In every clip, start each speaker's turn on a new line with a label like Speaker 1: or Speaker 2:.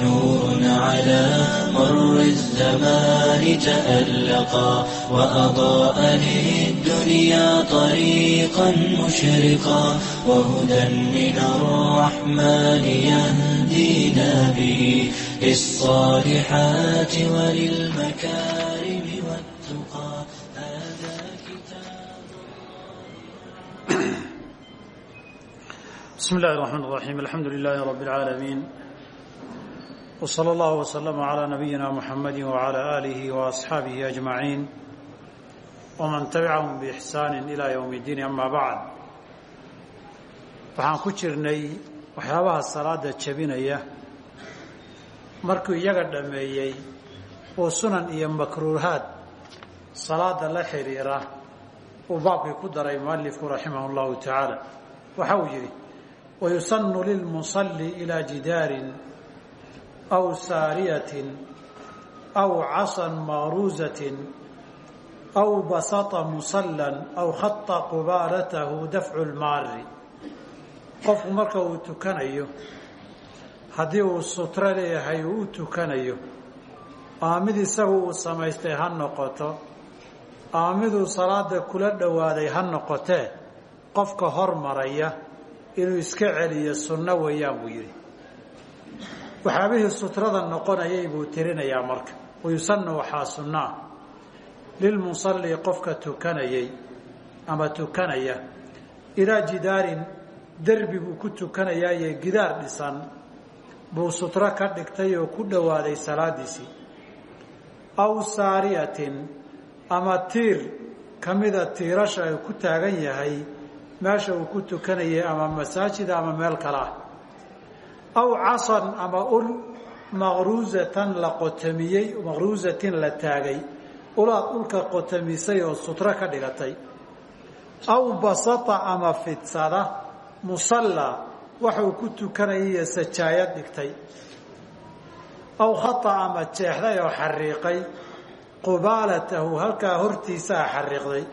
Speaker 1: نور على مر الزمان تألقا وأضاء للدنيا طريقا مشرقا وهدى من الرحمن يهدينا به للصالحات وللمكارم والتقى هذا كتاب
Speaker 2: بسم الله الرحمن الرحيم الحمد لله رب العالمين وصلى الله وسلم على نبينا محمد وعلى آله وأصحابه أجمعين ومن تبعهم بإحسان إلى يوم الدين أما بعد waxaan ku jirnay waxyaabaha salaada jebinaya markuu iyaga dhameeyey uu sunan iyo makruuhaad salaada la xidhiira uu baabkii ku daray mualifku raximah اllahu tacaala waxa uu yidhi wayusanu lilmusalli ilaa jidaarin aw saariyatin aw casan maqruuzatin aw basata musallan aw khata qubaalatahu dafcu lmaari qofku marka uu tukanayo haddii uu sutro leeyahay uu u tukanayo ama mid isagu uu samaystay ha noqoto ama miduu salaada kula dhowaaday ha noqotee qofka hormaraya inuu iska celiyo sunno weeyaan buu yidhi waxyaabihii sutrada noqonayay buu tirinayaa marka. Wayusannu waxaa sunnaa. Lilmusalli qofka tukanayay ama tukanaya ilaa jidaarin derbi buu ku tukanayaaye gidaar dhisan buu sutro ka dhigtay oo ku dhowaaday salaadiisii. Aw saariyatin ama tiir ka mida tiirasha uu ku taagan yahay meesha uu ku tukanayay ama masaajida ama meel kale ah aw casan ama ul maqruusatan la qotamiyey maqruusatin la taagay ulaad dhulka qotamisay oo sutro ka dhigatay aw basata ama fidsada musalla waxa uu ku tukanayaiyo sajaayad dhigtay aw khata ama jeexday oo xariiqay qubaalatahu halkaa hortiisaa xariiqday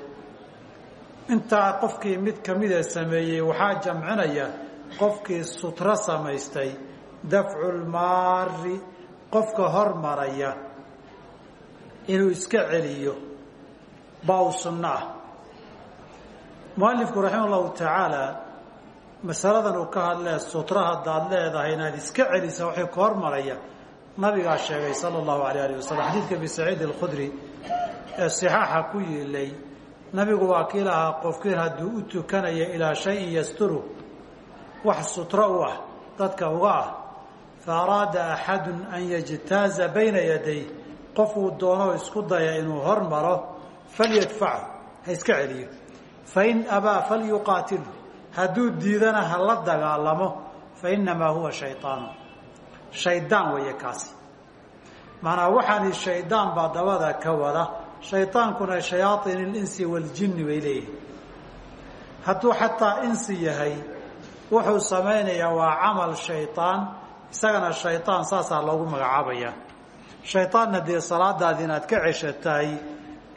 Speaker 2: intaa qofkii mid kamida sameeyey waxaa jamcinaya qofkii sutro samaystay dafculmaari qofka hormaraya inuu iska celiyo baa sunno ah. Mualifku raxima masaladan uu ka hadlee sutro haddaad inaad iska celisa waxay ku hormaraya nabigaa sheegay sala allahu alayh alih wasalam xadiidka abi saciid alkhudri ee sixaaxa ku yiilay nabigu waa kii lahaa qofkiin hadduu u tukanayo ilaa shayin yasturu wax sutro u ah dadka uga ah fa araada axadun an yajtaaza bayna yaday qofuu doono isku daya inuu hormaro falyadfachu ha iska celiyo fain abaa falyuqaatilhu hadduu diidana ha la dagaalamo fa inamaa huwa shayطaanu shaydaan weeye kaasi maanaa waxaani shaydaan baa dabada ka wada shaydaankuna shayaaطin اlinsi waاljini bay leeyihin hadduu xataa insi yahay wuxuu samaynayaa waa camal shayaan isagana shayaan saasaa loogu magacaabaya. Shayaanna dee salaadaadi inaad ka ceshatahay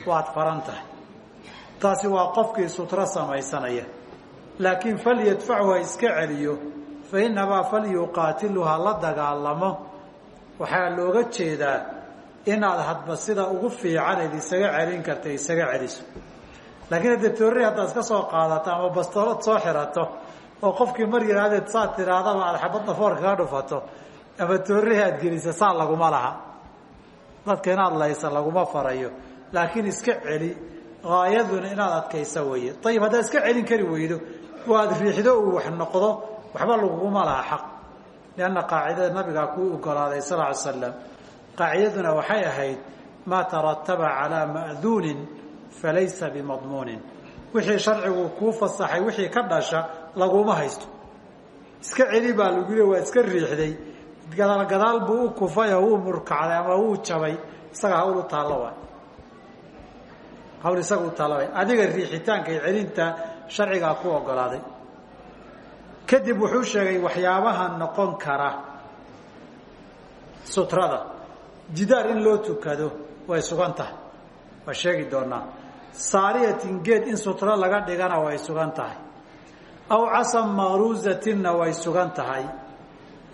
Speaker 2: waad faran tahay. Taasi waa qofkii sutro samaysanaya. Laakiin falyadfachu ha iska celiyo fa inamaa falyuqaatilu ha la dagaalamo. Waxaa looga jeedaa inaad hadba sida ugu fiicaneed isaga celin karta isaga celiso. Laakiin haddee toorri haddaad ka soo qaadato ama bastoolad soo xirato oo qofkii mar yihahdeed saad tidhaahdaba aad xabadda foorka ka dhufato ama toorrihi aad gelisa saa laguma laha. Dadka inaad laysa laguma farayo laakiin iska celi gaayaduna inaad adkaysa weeye. Ayib haddaad iska celin kari weydo waad riixdo uu wax noqdo waxba laguguma laha xaq. Lianna qaacidada nabigaa kuu ogolaaday sal ly slam qaacidaduna waxay ahayd maa tarataba calaa ma'duunin falaysa bimadmuunin. Wixii sharcigu kuu fasaxay wixii ka dhasha laguma haysto. Iska celi baa lagu le waa iska riixday. Gadaal gadaal buu u kufay oo uu murkacday ama uu jabay. Isaga hawl u taallo waay. Hawl isaga u taalla waay. Adiga riixitaanka iyo celinta ku ogolaaday. Kadib wuxuu sheegay waxyaabaha noqon kara. Sutrada jidaar in loo tukado way sugan tahay. Waa sheegi doonaa. Saariyatin geed in sutro laga dhigana way sugan tahay aw casan maqruusatinna way sugan tahay.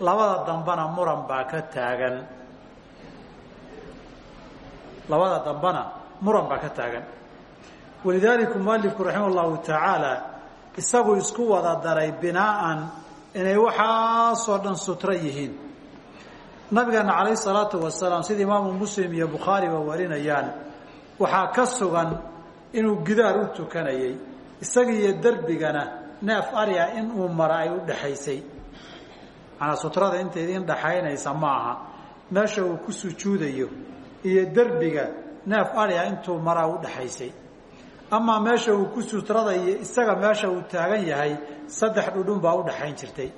Speaker 2: Labada dambana muran baa ka taagan. Labada dambana muran baa ka taagan. Walidaalika mualifku raximah llahu tacaala isagu isku wada daray binaaan inay waxaasoo dhan sutro yihiin. Nabigeena calayh salaatu wasalaam sida imaamu muslim iyo bukhaariba warinayaan waxaa ka sugan inuu gidaar u tukanayey isaga iyo derbigana neef arya inuu mara ay u dhexaysay manaa sutrada inta idiin dhaxaynaysa ma aha meesha uu ku sujuudayo iyo derbiga neef arya intuu maraa u dhexaysay amaa meesha uu ku sutrada iyo isaga meesha uu taagan yahay saddex dhudhun baa u dhexayn jirtay.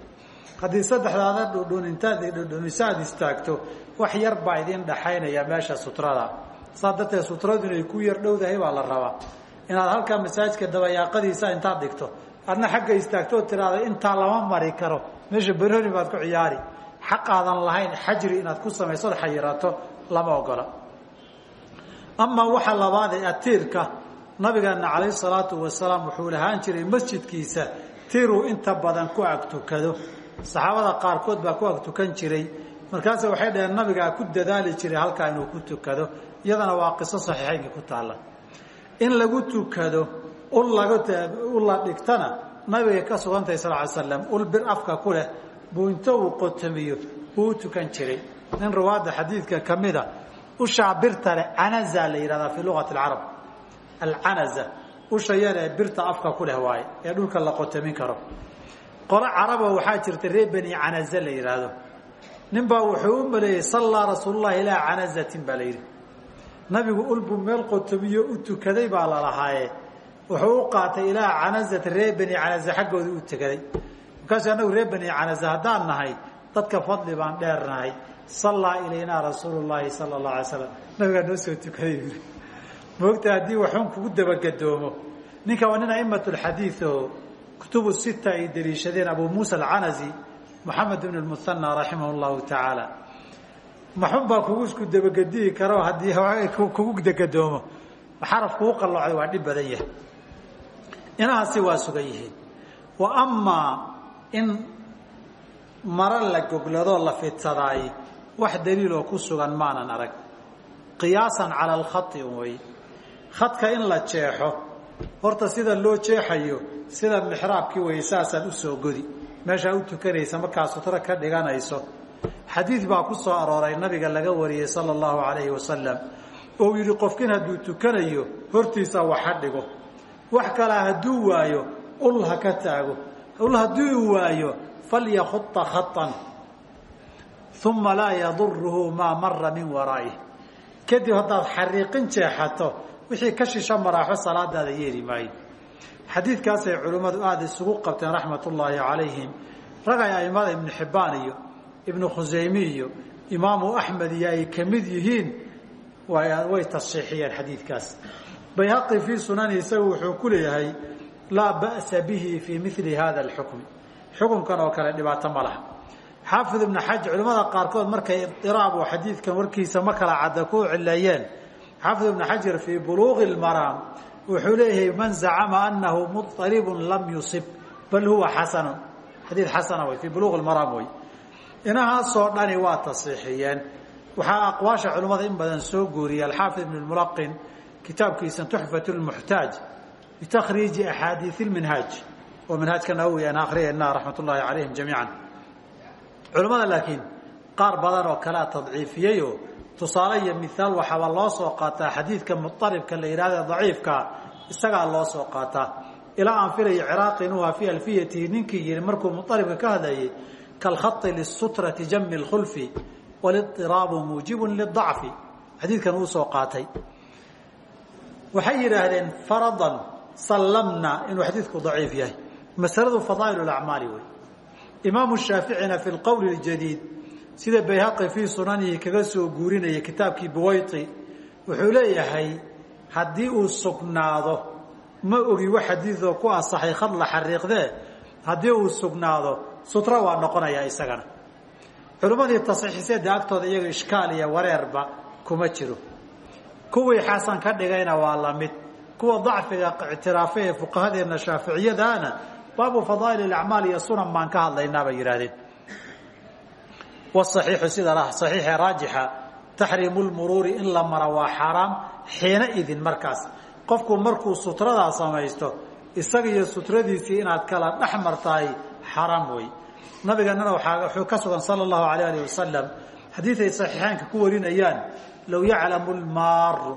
Speaker 2: Haddii saddexdaada dhudhun intaad dhudhumiso aada istaagto wax yar baa idiin dhaxaynaya meesha sutrada. Saa darteed sutradu inay ku yar dhowdahay baa la rabaa. Inaad halkaa masaajidka dabayaaqadiisa intaad dhigto adna xagga istaagtoo tiraada intaa lama mari karo. Meesha berhori baad ku ciyaari. Xaqaadan lahayn xajri inaad ku samaysood xayirato lama ogola. Amaa waxa labaad ee atiirka nabigeena calayhi salaatu wasalaam wuxuu lahaan jiray masjidkiisa tiiruu inta badan ku agtukado saxaabada qaarkood baa ku agtukan jiray. Markaase waxay dhaheen nabigaa ku dadaali jiray halkaa inuu ku tukado. Iyadana waa qiso saxiixeynka ku taalla. In lagu tukado ul ul la dhigtana nabigay ka sugantahay sal ly slam ul bir afka ku leh buu inta uu qotomiyo buu u tukan jiray. Nin riwaada xadiidka ka mida ushaa birta leh canaza la yidhahdaa fii luqati alcarab. Alcanaza usha yar ee birta afka ku leh waaye ee dhulka la qotomin karo. Qolo carabo waxaa jirta reer beni canaza la yidhaahdo nin baa wuxuu u maleeyey sallaa rasuululahi ilaa canazatin baa la yidhi. Nabigu ulbuu meel qotomiyo u tukaday baa lalahaaye wuxuu u qaatay ilaa canazat reer beni canaza xaggooda u tukaday markaasuu annagu reer beni canaza haddaan nahay dadka fadli baan dheer nahay. Sallaa ilaynaa rasuulu llaahi sala allahu alay slam nabigaa noo soo tukaday. Yii moogta haddii waxun kugu dabagadoomo. Ninka waa nin a'imat lxadiid oo kutubu sita ay daliishadeen abu muusa alcanazi moxamed ibn lmuhana raximah llahu tacaala maxun baa kugu isku dabagediyi karo haddii kugu degadoomo xaraf kugu qalloocday waa dhib badan yahay inahaasi waa sugan yihiin. Wa amaa in maro la gogladoo la fidsadaay wax daliiloo ku sugan maanan arag. Qiyaasan cala alkhai wey khadka in la jeexo horta sida loo jeexayo sida mixraabkii wey saasaad u soo godi. Meeshaa u tukanaysa markaa sutro ka dhiganayso. Xadiid baa ku soo arooray nabiga laga wariyey sala allahu alayhi wasalam oo yidhi qofkin hadduu tukanayo hortiisa wax ha dhigo wax kalaa hadduu waayo ul ha ka taago. Ul haddii uu waayo falyakhua khaan uma laa yaduruhu maa mara min waraa'ih kadib haddaad xariiqin jeexato wixii ka shisho maraaxo salaadaada yeeli maayo. Xadiidkaasay culimmadu aada isugu qabteen raxmat ullaahi calayhim. Ragay aimada ibnu xibbaan iyo ibnu khusaymi iyo imaamu axmed iyo ay ka mid yihiin way tasxiixiyeen xadiidkaas bayhaqi fii sunani isagu wuxuu ku leeyahay laa ba'sa bihi fii mili hada alxukmi xukunkan oo kale dhibaato ma laha. Xaafid ibnu xaj culimmada qaarkood markay idiraab oo xadiidkan warkiisa ma kala cadda ku cileeyeen xaafid ibnu xajar fii buluuqi lmaraam wuxuu leeyahay man zacama anahu muطaribun lam yusib. Bal huwa xasanu xadiid xasana wey fii buluuqi lmaraam wey inahaasoo dhani waa tasiixiyeen waxaa aqwaasha culimmada in badan soo guuriyay alxaafid ibn lmulaqin kitaabkiisa tuxfat lmuxtaaj bitakriiji axaadiid lminhaaj oo minhaajka nawowi aan akhriyayna raxmat ullaahi calayhim jamiican. Culimmada laakiin qaar badan oo kalea tadciifiyey oo tusaale iyo mihaal waxaaba loo soo qaataa xadiidka muaribka la yidhahda daciifkaa isagaa loo soo qaataa. Ilaa aan filayo ciraaqi inuha fii alfiyatihi ninkii yihi markuu muaribka ka hadlayay kalkhai lisutrati jami lkhulfi walidiraabu muujibun lidacfi xadiidkan uu soo qaatay waxay yidhaahdeen faradan sallamna inuu xadiidku daciif yahay. Masaladu fadaa'il acmaali wey. Imaamu shaaficina fi lqowl اjadiid sida bayhaqi fii sunanihi kaga soo guurinaya kitaabkii buwayti wuxuu leeyahay haddii uu sugnaado ma ogi wax xadiidoo ku asaxay khad la xariiqdee? Haddii uu sugnaado sutra waa noqonayaa isagana. Culimmadii tasxiixiseeda agtooda iyaga ishkaal iyo wareerba kuma jiro kuwii xasan ka dhigayna waa la mid. Kuwa dacfiga ictiraafe ee fuqahadeenna shaaficiyadaana baabu fadaa'il acmaal iyo sunan baan ka hadlaynaa bay yidhahdeen wsaxiixu sida saxiixee raajixa taxriimu lmuruuri in la mara waa xaaraam xiina idin markaas. Qofku markuu sutradaa samaysto isaga iyo sutradiisii inaad kala dhex martahay xaaraam wey nabigannana wuxuu ka sugan sala allahu alayh alih wasalam xadiiday saxiixaanka ku warinayaan low yaclamu lmaaru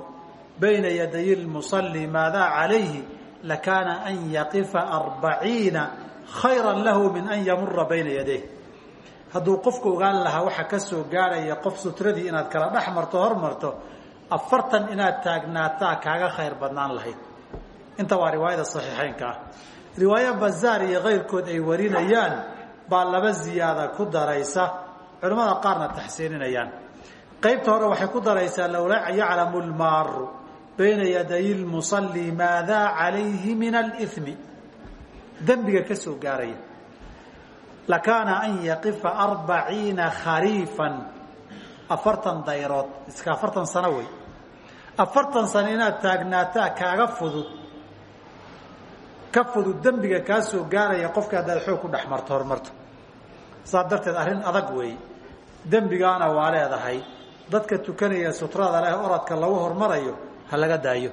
Speaker 2: bayna yaday lmusalli maadaa calayhi lakaana an yaqifa arbaciina khayra lahu min an yamura bayna yadayh hadduu qofku ogaan lahaa waxa ka soo gaarhaya qof sutradii inaad kala dhex marto hormarto afartan inaad taagnaataa kaaga khayr badnaan lahayd inta waa riwaayada saxiixeynka ah riwaayo bazaar iyo kayrkood ay warinayaan baa laba ziyaada ku daraysa culimmada qaarna taxsiininayaan qaybta hore waxay ku daraysaa lowla yaclamu lmaaru bayna yaday lmusalli maadaa calayhi min alimi dembiga ka soo gaaraya. Lakaana an yaqifa arbaciina khariifan. Afartan dayrood iska afartan sano wey. Afartan sano inaad taagnaataa kaaga fudud. Ka fudud dembiga kaa gaaraya qofka haddaad xoog ku dhex marto horumarto saas adag weey dembigaana waa leedahay dadka tukanaya sutrada leh oradka lagu hormarayo ha laga daayo.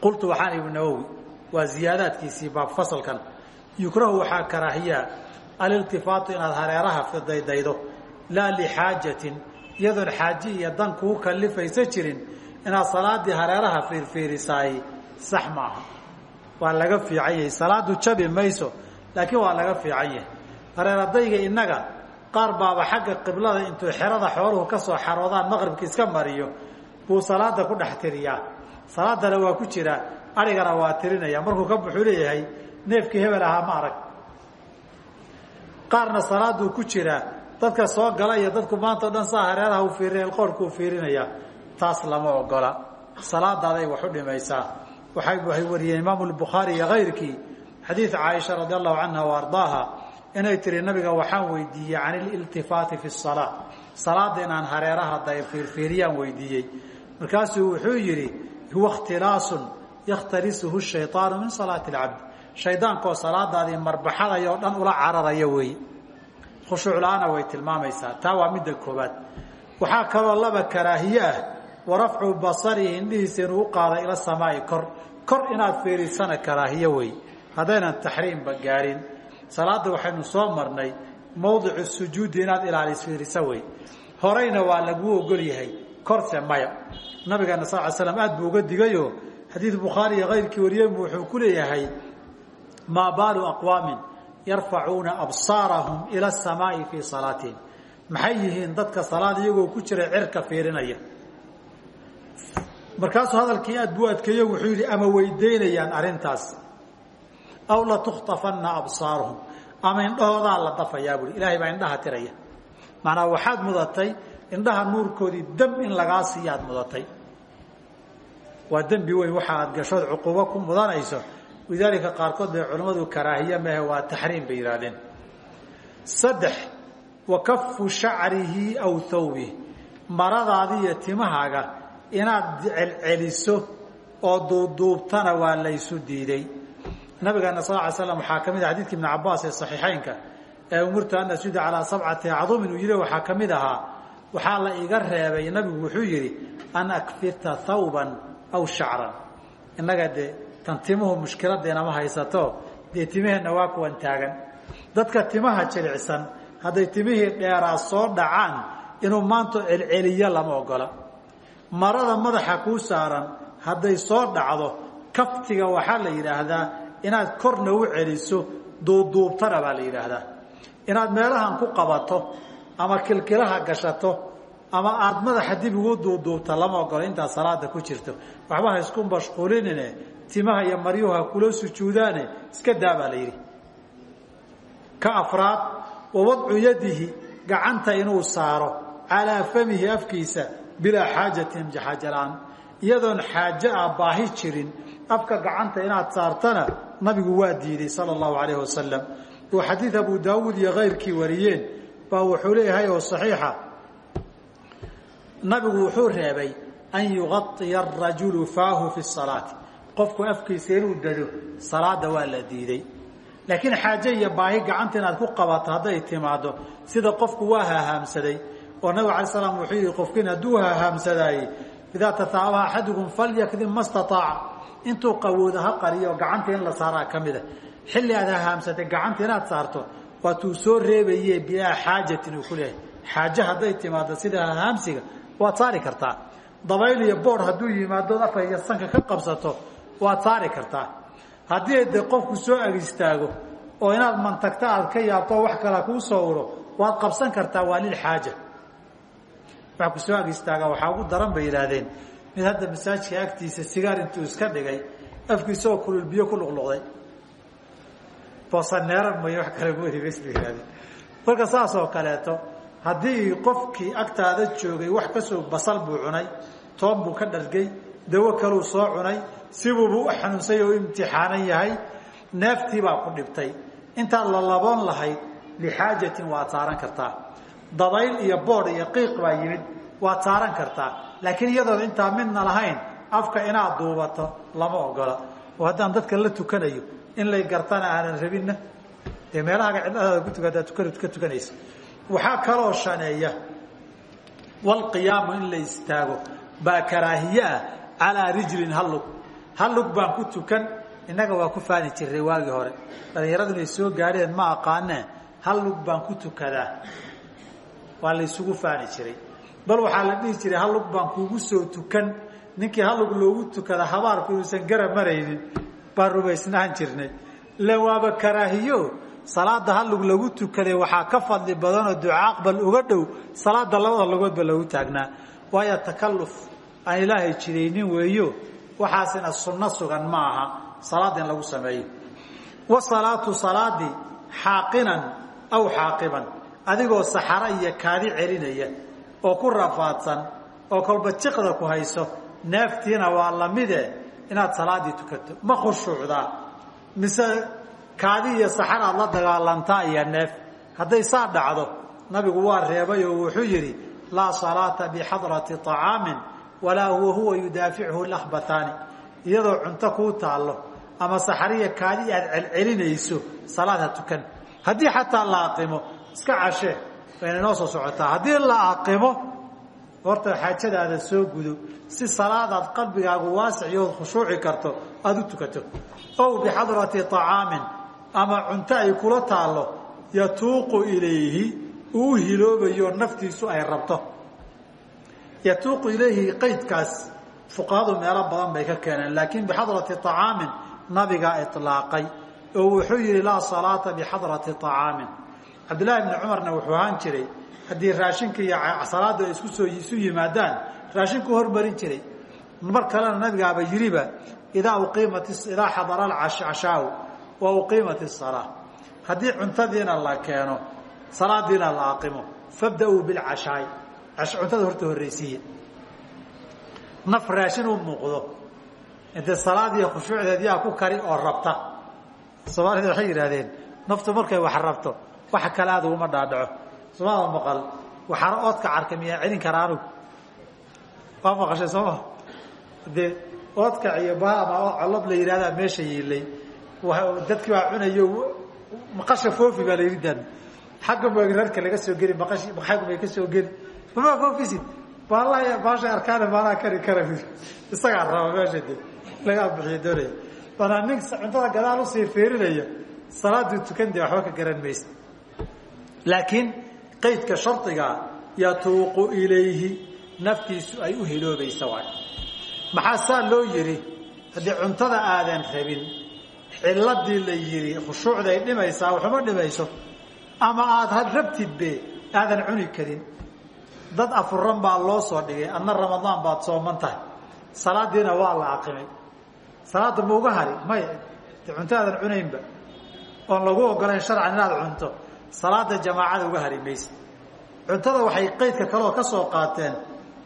Speaker 2: Qultu waxaan ibnu nawowi waa ziyaadaadkiisii baab fasalkan. Yukrahu waxaa karaahiyaa aliltifaatu inaad hareeraha daydaydo laa lixaajatin iyadoon xaaji iyo dan kuu kalifaysa jirin inaad salaadii hareeraha fiirfiirisaay sax maaha waa laga fiican yahay. Salaadu jabi mayso laakiin waa laga fiican yahay. Hareeradayga innaga qaar baaba xagga qiblada intuu xerada xooluhu ka soo xaroodaan maqribka iska mariyo buu salaada ku dhex tiriyaa. Salaadana waa ku jiraa arigana waa tirinaya markuu ka buxuu leeyahay neefkii hebel ahaa ma arag. Qaarna salaaduu ku jiraa dadka soo gala iyo dadku maanta o dhan saa hareeraha u fiirinaya qoorhkuu fiirinayaa. Taas lama ogola salaadaaday wax u dhimaysaa. Waxay wariyeen imaamu lbukhaari iyo kayrkii xadiid caaisha radi allahu canha wa ardaaha inay tiri nabiga waxaan weydiiyey can ililtifaati fi salaa salaada inaan hareeraha day fiirfiiriyaan weydiiyey. Markaasuu wuxuu yidhi huwa ikhtilaasun yakhtalisuhu shayطaanu min salaati اlcabd shaydaankaoo salaadaadii marbaxadaya oo dhan ula cararaya weeye khushuuc la'aana way tilmaamaysaa. Taa waa midda koobaad waxaa kaloo laba karaahiye ah. Wa rafcu basarihi indhihiisa inuu u qaada ila samaai. Kor kor inaad fiirisana karaahiye wey. Haddaynan taxriimba gaarin salaada waxaynu soo marnay mawdicu sujuudi inaad ilaalis fiiriso wey. Horeyna waa laguu ogol yahay korse maya. Nabigeena sal slam aad buu uga digayo xadiid bukhaari iyo kayrkii wariyeenbu wuxuu ku leeyahay maa baalu aqwaamin yarfacuuna absaarahum ila asamaai fii salaatihim maxay yihiin dadka salaad iyagoo ku jira cirka fiirinaya? Markaasuu hadalkii aad buu adkeeyo wuxuu yidhi ama weydaynayaan arrintaas aw latukhtafanna absaaruhum ama indhahoodaa la dafayaa buui ilaahay baa indhaha tiraya macnaa waxaad mudatay indhaha nuurkoodii dam in lagaa siiya aad mudatay waa dembi weyn waxa aad gashood cuquubo ku mudanayso lidaalika qaarkood bay culimmadu karaahiye mehe waa taxriim bay yidhahdeen saddex wa kafu shacrihi aw thawbih maradaadiiyo timahaaga inaad celceliso oo duubduubtana waa laysu diiday nabigeena sal ly slam waxaa ka mid ah xadidka ibn cabaas ee saxiixeynka ee umurtu an asjuda calaa sabcati acdumin uu yihi waxaa ka mid ahaa waxaa la iga reebay nabigu wuxuu yidhi an akfita thawban aw shacran. Innaga dee tan timuhu mushkiladeenama haysato dee timaheenna waa kuwan taagan. Dadka timaha jilicsan hadday timihii dheeraa soo dhacaan inuu maanta celceliyo lama ogola. Marada madaxa kuu saaran hadday soo dhacdo kaftiga waxaa la yidhaahdaa inaad korna u celiso duubduubtana baa la yidhaahdaa. Inaad meelahan ku qabato ama kilkilaha gashato ama aada madaxa dib ugu duubduubta lama ogola intaad salaada ku jirto. Waxba ha isku mashquulinine timaha iyo maryuhu ha kula sujuudaane iska daa baa la yidhi. Ka afraad wa wadcu yadihi gacanta inuu saaro calaa famihi afkiisa bilaa xaajatin xaajalaan iyadoon xaaje ah baahi jirin afka gacanta inaad saartana nabigu waa diiday sala allahu alayhi wasalam oo xadiid abu daawuud iyo kayrkii wariyeen baa wuxuu leeyahay oo saxiixa. Nabigu wuxuu reebay an yuqaiya arajulu faahu fi salaati qofku afkiisa inuu dado salaada waa la diiday. Laakiin xaaje baahi gacanta inaad ku qabato hadday timaado sida qofku waa hahaamsaday oo nabig alay slam wuxuu yihi qofkiin hadduu hahaamsadaayey idaa tataabaha axadukum falyakdim ma intuu qawoodo ha qariyo gacanta in la saaraa ka mida. Xilli aad hahaamsatay gacanta inaad saarto waatuu soo reebaye bilaa xaajatin uu ku leeyahay. Xaaje hadday timaado sida hahaamsiga waad saari kartaa. Dabayl iyo boor hadduu yimaadood afka iyo sanka ka qabsato waad saari kartaa. Haddii de qofku soo ag istaago oo inaad mantagta aad ka yaabto wax kala kuu soo uro waad qabsan kartaa waa lilxaaja wax ku soo ag istaaga waxaa ugu daran bay yidhaahdeen mid hadda masaajidka agtiisa sigaar intuu iska dhigay afkiisaoo kulul biyo ku luqluqday. Boosaneeran mayo wax kale yihahdeen marka saas oo kaleeto haddii qofkii agtaada joogay wax ka soo basal buu cunay toon buu ka dhargay dawo kaluu soo cunay sibuubu xanuunsay oo imtixaanan yahay neeftiibaa ku dhibtay. Intaad la laboon lahayd lixaajatin waad saaran kartaa. Dabayl iyo boodh iyo qiiq baa yimid waad saaran kartaa laakiin iyadoon intaa midna lahayn afka inaad duubato lama ogola. Oo haddaan dadka la tukanayo in lay gartana aanan rabinna dee meelahaaga cidladaada ku tuka hadaad tukan ka tukanaysa waxaa kaloo shaneeya walqiyaamu in la istaago baa karaahiye ah calaa rijlin hallug. Hallug baan ku tukan innaga waa ku faani jirray waagii hore. Dhallinyaradu inay soo gaadheen ma aqaanee hallug baan ku tukadaa. Waa la isugu faani jiray bal waxaa la dhihi jiray hallug baan kuugu soo tukan. Ninkii hallug loogu tukada habaarku inuusan gara maraynin baan rumaysnaan jirnay. Waaba karaahiyo salaada hallug lagu tukaday waxaa ka fadli badanoo duca aqbal uga dhow salaada labada lugoodba lagu taagnaa. Waayo takalluf aan ilaahay jiraynin weeyo waxaasina sunno sugan ma aha salaada lagu sameeyo. Wasalaatu salaadii xaaqinan aw xaaqiban adigoo saxaro iyo kaadi celinaya oo ku rafaadsan oo kolba jiqda ku hayso neeftiina waa lamide inaad salaadii tukato. Ma khushuucdaa mise kaadi iyo saxar aad la dagaalantaa iyo neef. Hadday saa dhacdo nabigu waa reebay oo wuxuu yidhi laa salaata bixadrati طacaamin walaa huwa huwa yudaafichu lakhbataani iyadoo cunto kuu taallo ama saxariya kaadi aad celcelinayso salaad ha tukan. Haddii xataa la aqimo iska cashee bayna noo soo socotaa haddii la aqimo horta xaajadaada soo gudo si salaadaad qalbigaagu waasiciyood khushuuci karto aada u tukato ow bixadrati طacaamin ama cunto ay kula taallo yatuuqu ilayhi uu hiloobayo naftiisu ay rabto yatuuqu ilayhi qaydkaas fuqahadu meelo badan bay ka keeneen laakiin bixadrati طacaamin nabigaa iطlaaqay oo wuxuu yihi laa salaata bixadrati طacaamin cabdillaahi bni cumarna wuxuu ahaan jiray haddii raashinka iyo salaada ay isku soo isu yimaadaan raashinku hormarin jiray. Mar kalena nabigaaba yiriba idaa uqiimat idaa xadara cashaau wa uqiimat الsalaa haddii cuntadiina la keeno salaadiina la aqimo fabda-uu bilcashaay. Cuntada horta horreysiiya naf raashin u muuqdo intee salaadiiyo khushuucdeed yaa ku kari oo rabta. Soomaalida waxay yidhahdeen naftu markay wax rabto waxa kale aad uguma dhaadhaco. Somaada maqal. Waxaana oodka carka miyaa celin karaa anugu waa maqashay sooma dee oodka iyo ba ama colob la yidhahdaa meesha yiilay dadkii baa cunayo maqasha foofi baa la yidhi dan. Xagga rarka laga soo geli maqashi maqaygu may ka soo geli mamaa foofisid baalaha baashay arkaane maanaa kari kara isagaa raba meesha de lagaa bixiyo doonaya. Banaa nin cuntada gadaal u sii fiirinaya. Salaaduu tukan dee waxba ka garan maysa laakiin qaydka shardigaa yatuuqu ilayhi naftiisu ay u hiloobaysa waay maxaa saa loo yidhi? Haddii cuntada aadan rabin ciladii la yidhi khushuucday dhimaysaa waxuma dhimayso ama aada had rabtidbe aadan cuni karin. Dad afuran baa loo soo dhigay adna ramadaan baad sooman tahay. Salaadiina waa la aqimay salaada ma uga hari? May cunto aadan cunaynba oon lagu ogolayn sharcan inaad cunto salaada jamaacada uga hari maysa. Cuntada waxay qaydka kaleoo ka soo qaateen.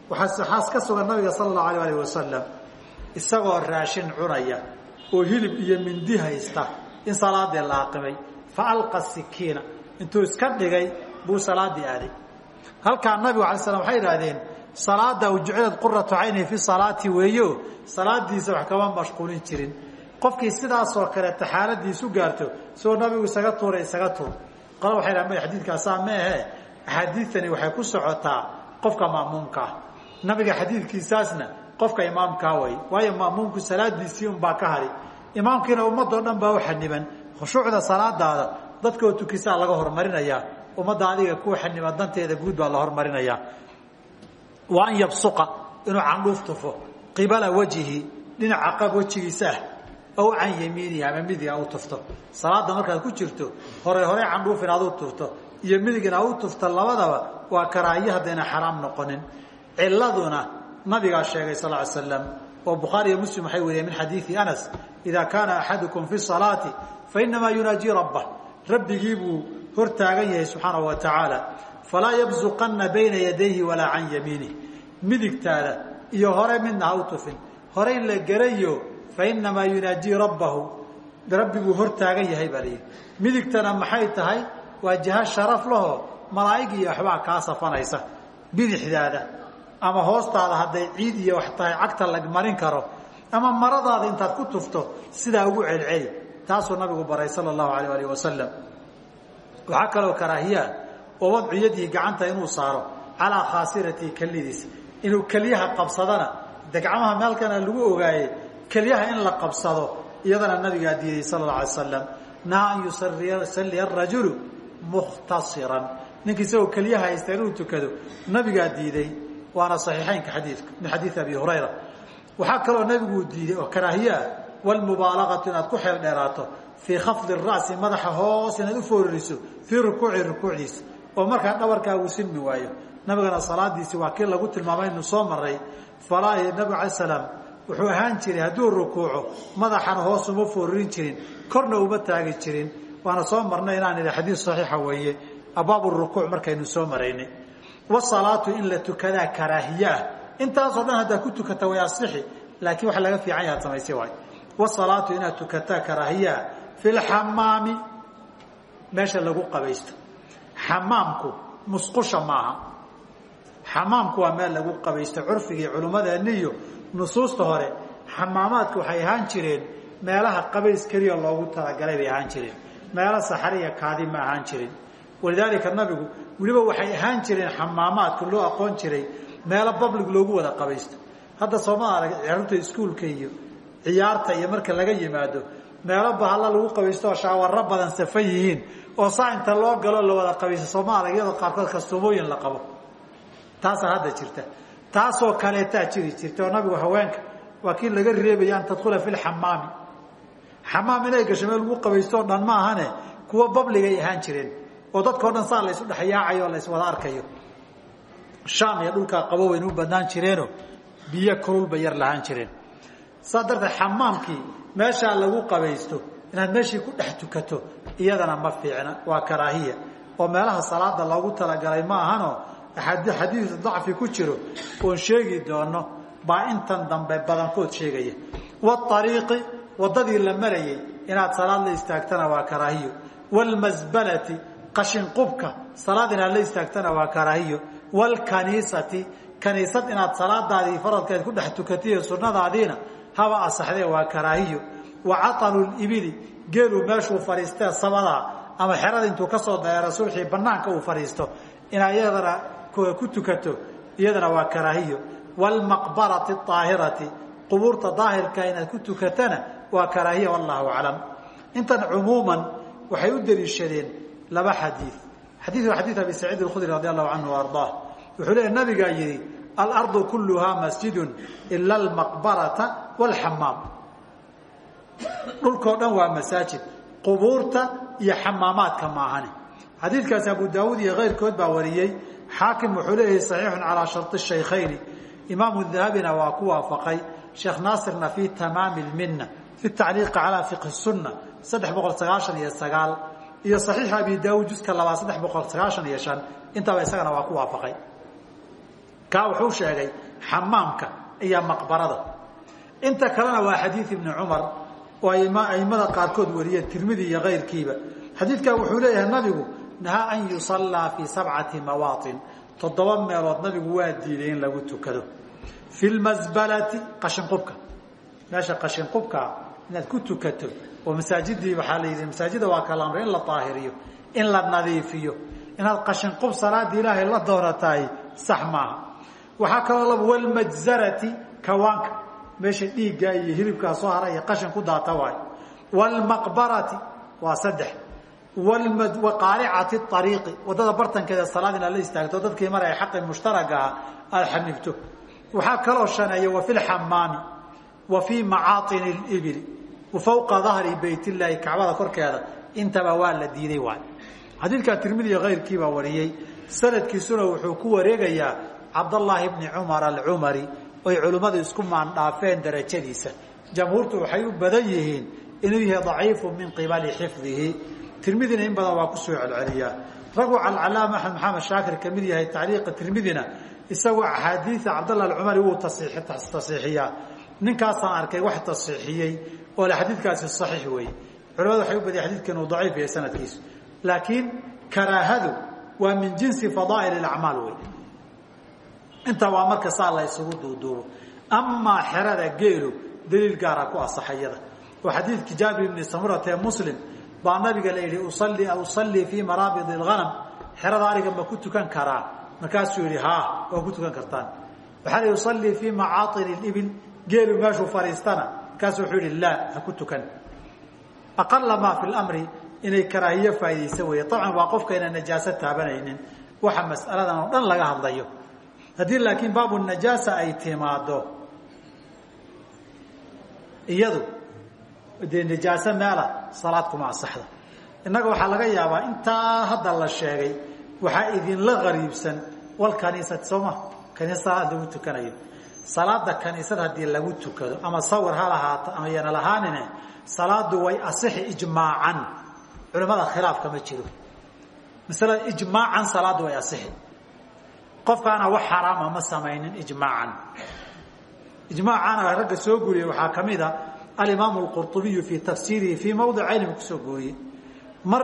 Speaker 2: Waxaas ka sugan nabiga sala allahu alayh alih wasalam isagoo raashin cunaya oo hilib iyo mindi haysta in salaadii la aqimay fa alqa sikiina intuu iska dhigay buu salaadii aaday. Halkaa nabigu alay slam waxay idhahdeen salaada jucilad quratu cayni fi salaati weeyo salaadiisa wax kama mashquulin jirin. Qofkii sidaasoo kaleeta xaaladiisu gaarto soo nabigu isaga tuuray isaga tuur qole waxay dhaha may xadiidkaasaa ma ahe axaadiidtani waxay ku socotaa qofka ma'muumka ah nabiga xadiidkiisaasna qofka imaamkaa way. Waayo ma'muumku salaadiisii unbaa ka hari. Imaamkiina ummadoo dhan baa u xaniban khushuucda salaadaada dadkoo tukisaa laga horumarinayaa ummadda adiga ku xaniban danteeda guud baa la horumarinayaa wa an yabsuqa inuu candhuuf tufo qibala wajhi dhinaca qab wejigiisa ah ow can yamiinihi ama midiga u tufto. Salaada markaad ku jirto hore hore candhuuf inaad u tufto iyo midig inaad u tufto labadaba waa karaahiye haddayna xaraam noqonin. Ciladuna nabigaa sheegay sal ly slam oo bukhaari iyo muslim waxay wariyeen min xadiidi anas idaa kaana axadukum fi salaati fainamaa yunaajii rabbah rabbigii buu hor taagan yahay subxaanahu wa tacaala falaa yabsuqanna bayna yadayhi walaa can yamiinih midigtaada iyo hore midna ha u tufin. Hore in la gelayo fainamaa yunaajii rabbahu. Rabbiguu hor taagan yahay baa layidhi midigtana maxay tahay? Waa jiha sharaf laho. Malaa'ig iyo waxbaa kaa safanaysa. Bidixdaada. Ama hoostaada hadday ciid iyo wax tahay cagta la marin karo. Ama maradaada intaad ku tufto sidaa ugu celceli. Taasuu nabigu baray sala allahu alayh alih wasalam waxaa kaloo karaahiyaa oo wadcu yadihi gacanta inuu saaro calaa khaasiratihi kelidiis inuu kelyaha qabsadana de gacmaha meelkana lagu ogaaye kelyaha in la qabsado iyadana nabigaa diiday sala alla alay slam nahaa an yusalliya arajulu mukhtasiran ninka isagoo kelyaha haysta inuu tukado nabigaa diiday waana saxiixeynka xadiidka min xadiidi abi hurayra. Waxaa kaloo nabiguu diiday oo karaahiye ah walmubaalagatu inaad ku xeel dheeraato fii khafdi ra'si madaxa hoos inaad u foorariso fii rukuuci rukuucdiisa oo markaa dhabarkaagu silmi waayo. Nabigana salaadiisi waa kii lagu tilmaamay inu soo maray falaa nabigu alay salaam wuxuu ahaan jiray hadduu rukuuco madaxana hoos uma foorarin jirin korna uma taagi jirin. Waana soo marnay inaan idhi xadiid saxiixa weeye. Abaabu rukuuc markaynu soo maraynay. Wasalaatu in la tukadaa karaahiye ah intaasoo dhan haddaad ku tukata way asixi laakiin waxa laga fiican yahaad samaysay waay. Wasalaatu inaad tukataa karaahiye ah fi lxamaami meesha lagu qabaysto. Xamaamku musqusha maaha. Xamaamku waa meel lagu qabaysto. Curfigii culummadeeniyo nusuusta hore xamaamaadku waxay ahaan jireen meelaha qabays keliya loogu talagalay bay ahaan jireen. Meelo saxariya kaadi ma ahaan jirin. Walidaalika nabigu weliba waxay ahaan jireen xamaamaadka loo aqoon jiray meelo bablig loogu wada qabaysto. Hadda sooma arag carruurta iskuulka iyo ciyaarta iyo marka laga yimaado meelo bahalla lagu qabaysto oo shaawarro badan safan yihiin oo saa loo galo la wada qabaysto sooma arag iyadoo qaarkood kastuumooyin la qabo. Taasaa hadda jirta taasoo kaleetaa jiri jirta oo nabigu haweenka waa kii laga reebaya an tadkhula fi lxamaami xamaam inay gasho meel lagu qabaystoo dhan ma ahane kuwa babligay ahaan jireen oo dadkao dhan saa laysu dhexyaacayo o layswada arkayo. Shaam iyo dhulkaa qabo waynu u badnaan jireeno biyo kululba yar lahaan jireen. Saa darteed xamaamkii meeshaa lagu qabaysto inaad meeshii ku dhex tukato iyadana ma fiicna waa karaahiya. Oo meelaha salaada loogu talagalay ma ahano xadiidu dacfi ku jiro oon sheegi doono baa intan dambe badankood sheegaya waariiqi wadadii la marayay inaad salaad la istaagtana waa karaahiyo. Wlmasbalati qashinqubka salaad inaad la istaagtana waa karaahiyo. Wlkaniisati kaniisad inaad salaadaadii faradkeed ku dhex tukatiyo sunadaadiina haba asaxdee waa karaahiyo. Wa caطanu libili geeluu meeshuu fadhiistee sabadaa ama xerada intuu ka soo dareero suuxii banaanka uu fadhiisto. Inaad iyadana ku tukato iyadana waa karaahiyo. Wlmaqbarati aahirati qubuurta daahirka inaad ku tukatana waa karaahiya wallahu aclam. Intan cumuuman waxay u daliishadeen laba xadii xadiiu xadiid abi saciid اkhudri radi allahu canhu ardaa wuxuu leeya nabigaa yihi alardu kuluhaa masjidu ila almaqbarata wاlxamaam dhulkao dhan waa masaajid. Qubuurta iyo xamaamaadka maahane xadiidkaasi abu daawuud iyo keyrkood baa wariyey xaakim wuxuu leeyahay saxiixun calaa shari shaykhayni imaamu dahabina waa ku waafaqay. Sheekh naasirna fii tamaami lminna fi tacliiqi calaa fiqhi sunna saddex boqol sagaashan iyo sagaal. Iyo saxiix abi daauud juska labaa saddex boqol sagaashan iyo shan. Intaba isagana waa ku waafaqay. Kaa wuxuu sheegay xamaamka iyo maqbarada. Inta kalena waa xadiid ibni cumar oo aimada qaarkood wariyeen tirmidi iyo kayrkiiba xadiidkaa wuxuu leeyahay nabigu nahaa an yusallaa fii sabcati mawaaطin toddoba meelood nabigu waa diiday in lagu tukado. Fi lmasbalati qashinqubka meesha qashinqubkaa inaad ku tukato oo masaajidii waxaa la yidhi masaajida waa kala amray in la daahiriyo in la nadiifiyo. Inaad qashin qub salaada ilaahay la doonatahay sax maaha. Waxaa kaloo laba walmajzarati kawaanka. Meesha dhiigga iyo hilibkaa soo hara iyo qashin ku daata waayo. Waalmaqbarati waa saddex waqaaricati ariiqi waddada bartankeeda salaad inaad la istaagto dadkii mar ay xaqi mushtaragaha aada xanifto waxaa kaloo shaneeya wa fi lxamaami wa fii macaaini libili wa fawqa dahri bayt illaahi kacbada korkeeda intaba waa la diiday waay xadiidkaa tirmidiya kayrkiibaa wariyey. Sanadkiisuna wuxuu ku wareegayaa cabdallaahi bni cumar alcumari oy culimmadu isku maandhaafeen darajadiisa. Jamhuurtu waxay u badan yihiin inuu yahay daciifu min qibali xifdihi tirmidina in badan waa ku soo celceliyaa ragu calcalaama axmed maxamed shaakir ka mid yahay tacliiqa tirmidina isagoo axaadiida cabdallah alcumari wuu tasiixiyaa. Ninkaasaan arkay wax tasiixiyey oo le xadiidkaasi saxiix weeye culamadu waxay u badiyay xadidka inuu daciif yahay sanadkiisu. Laakiin karaahadu waa min jinsi fadaa'il acmaal wey intaa waa marka saa la isugu duuduubo. Amaa xerada geelu daliil gaara ku asaxayada oo xadiidkii jaabir ibni samurata ee muslim baa nabiga la yidhi usalli usallii fii maraabid اlghanam xerada ariga ma ku tukan karaa markaasuu yihi haa waa ku tukan kartaan. Waxaa la usallii fii macaaini اlibil geelu meeshuu fadhiistana. Markaasuu wuxuu yihi laa ha ku tukan. Aqala maa fi lmri inay karaahiyo faa'idaysa weeye. Dabcan waa qofkayna najaaso taabanaynin. Waxa mas'aladan oo dhan laga hadlayo. Haddii laakiin baabu najaasa ay timaado iyadu dee najaaso meela salaad kuma asaxda innaga waxaa laga yaabaa intaa hadda la sheegay waxaa idinla qariibsan wal kaniisad sooma kaniisad salaad lagu tukanayo. Salaada kaniisad haddii lagu tukado ama sawir ha lahaato ama yana lahaanine salaadu way asixi ijmaacan. Culimmada khilaafka ma jiro. Masalada ijmaacan salaaddu way asixi. Qofkaana wax xaraama ma samaynin ijmaacan. Ijmaacana ragga soo guuriyey waxaa ka mid a alimaamu alqurطubiyu fii tafsiirihi fii mawdicayni buu kusoo guuriyey mar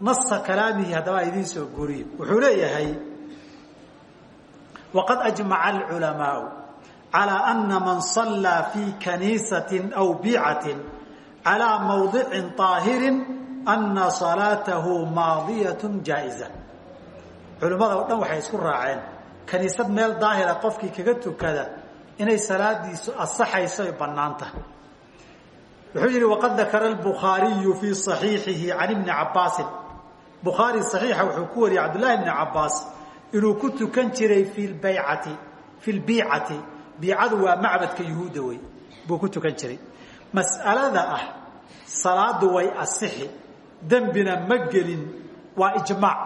Speaker 2: nasa kalaamihi haddaba idiin soo guuriye wuxuu leeyahay waqad ajmaca alculamaau calى ana man صallaa fii kaniisati aw biicatin calى mawdicin طaahiri ana salaatahu maadiyaة jaa'iza culimmada o dhan waxay isku raaceen kaniisad meel daahira qofkii kaga tukada inay salaadiisu asaxayso ay bannaan tahay wuxuu yihi waqad dakara albukhaariyu fii صaxiixihi can ibni cabaasin bukhaari صaxiixa wuxuu ku wariyey cabdullahi bni cabaas inuu ku tukan jiray fi baycati fi lbiicati biicadu waa macbadka yuhuudda wey buu ku tukan jiray. Mas'alada ah salaadu way asixi dembina ma gelin waa ijmaac.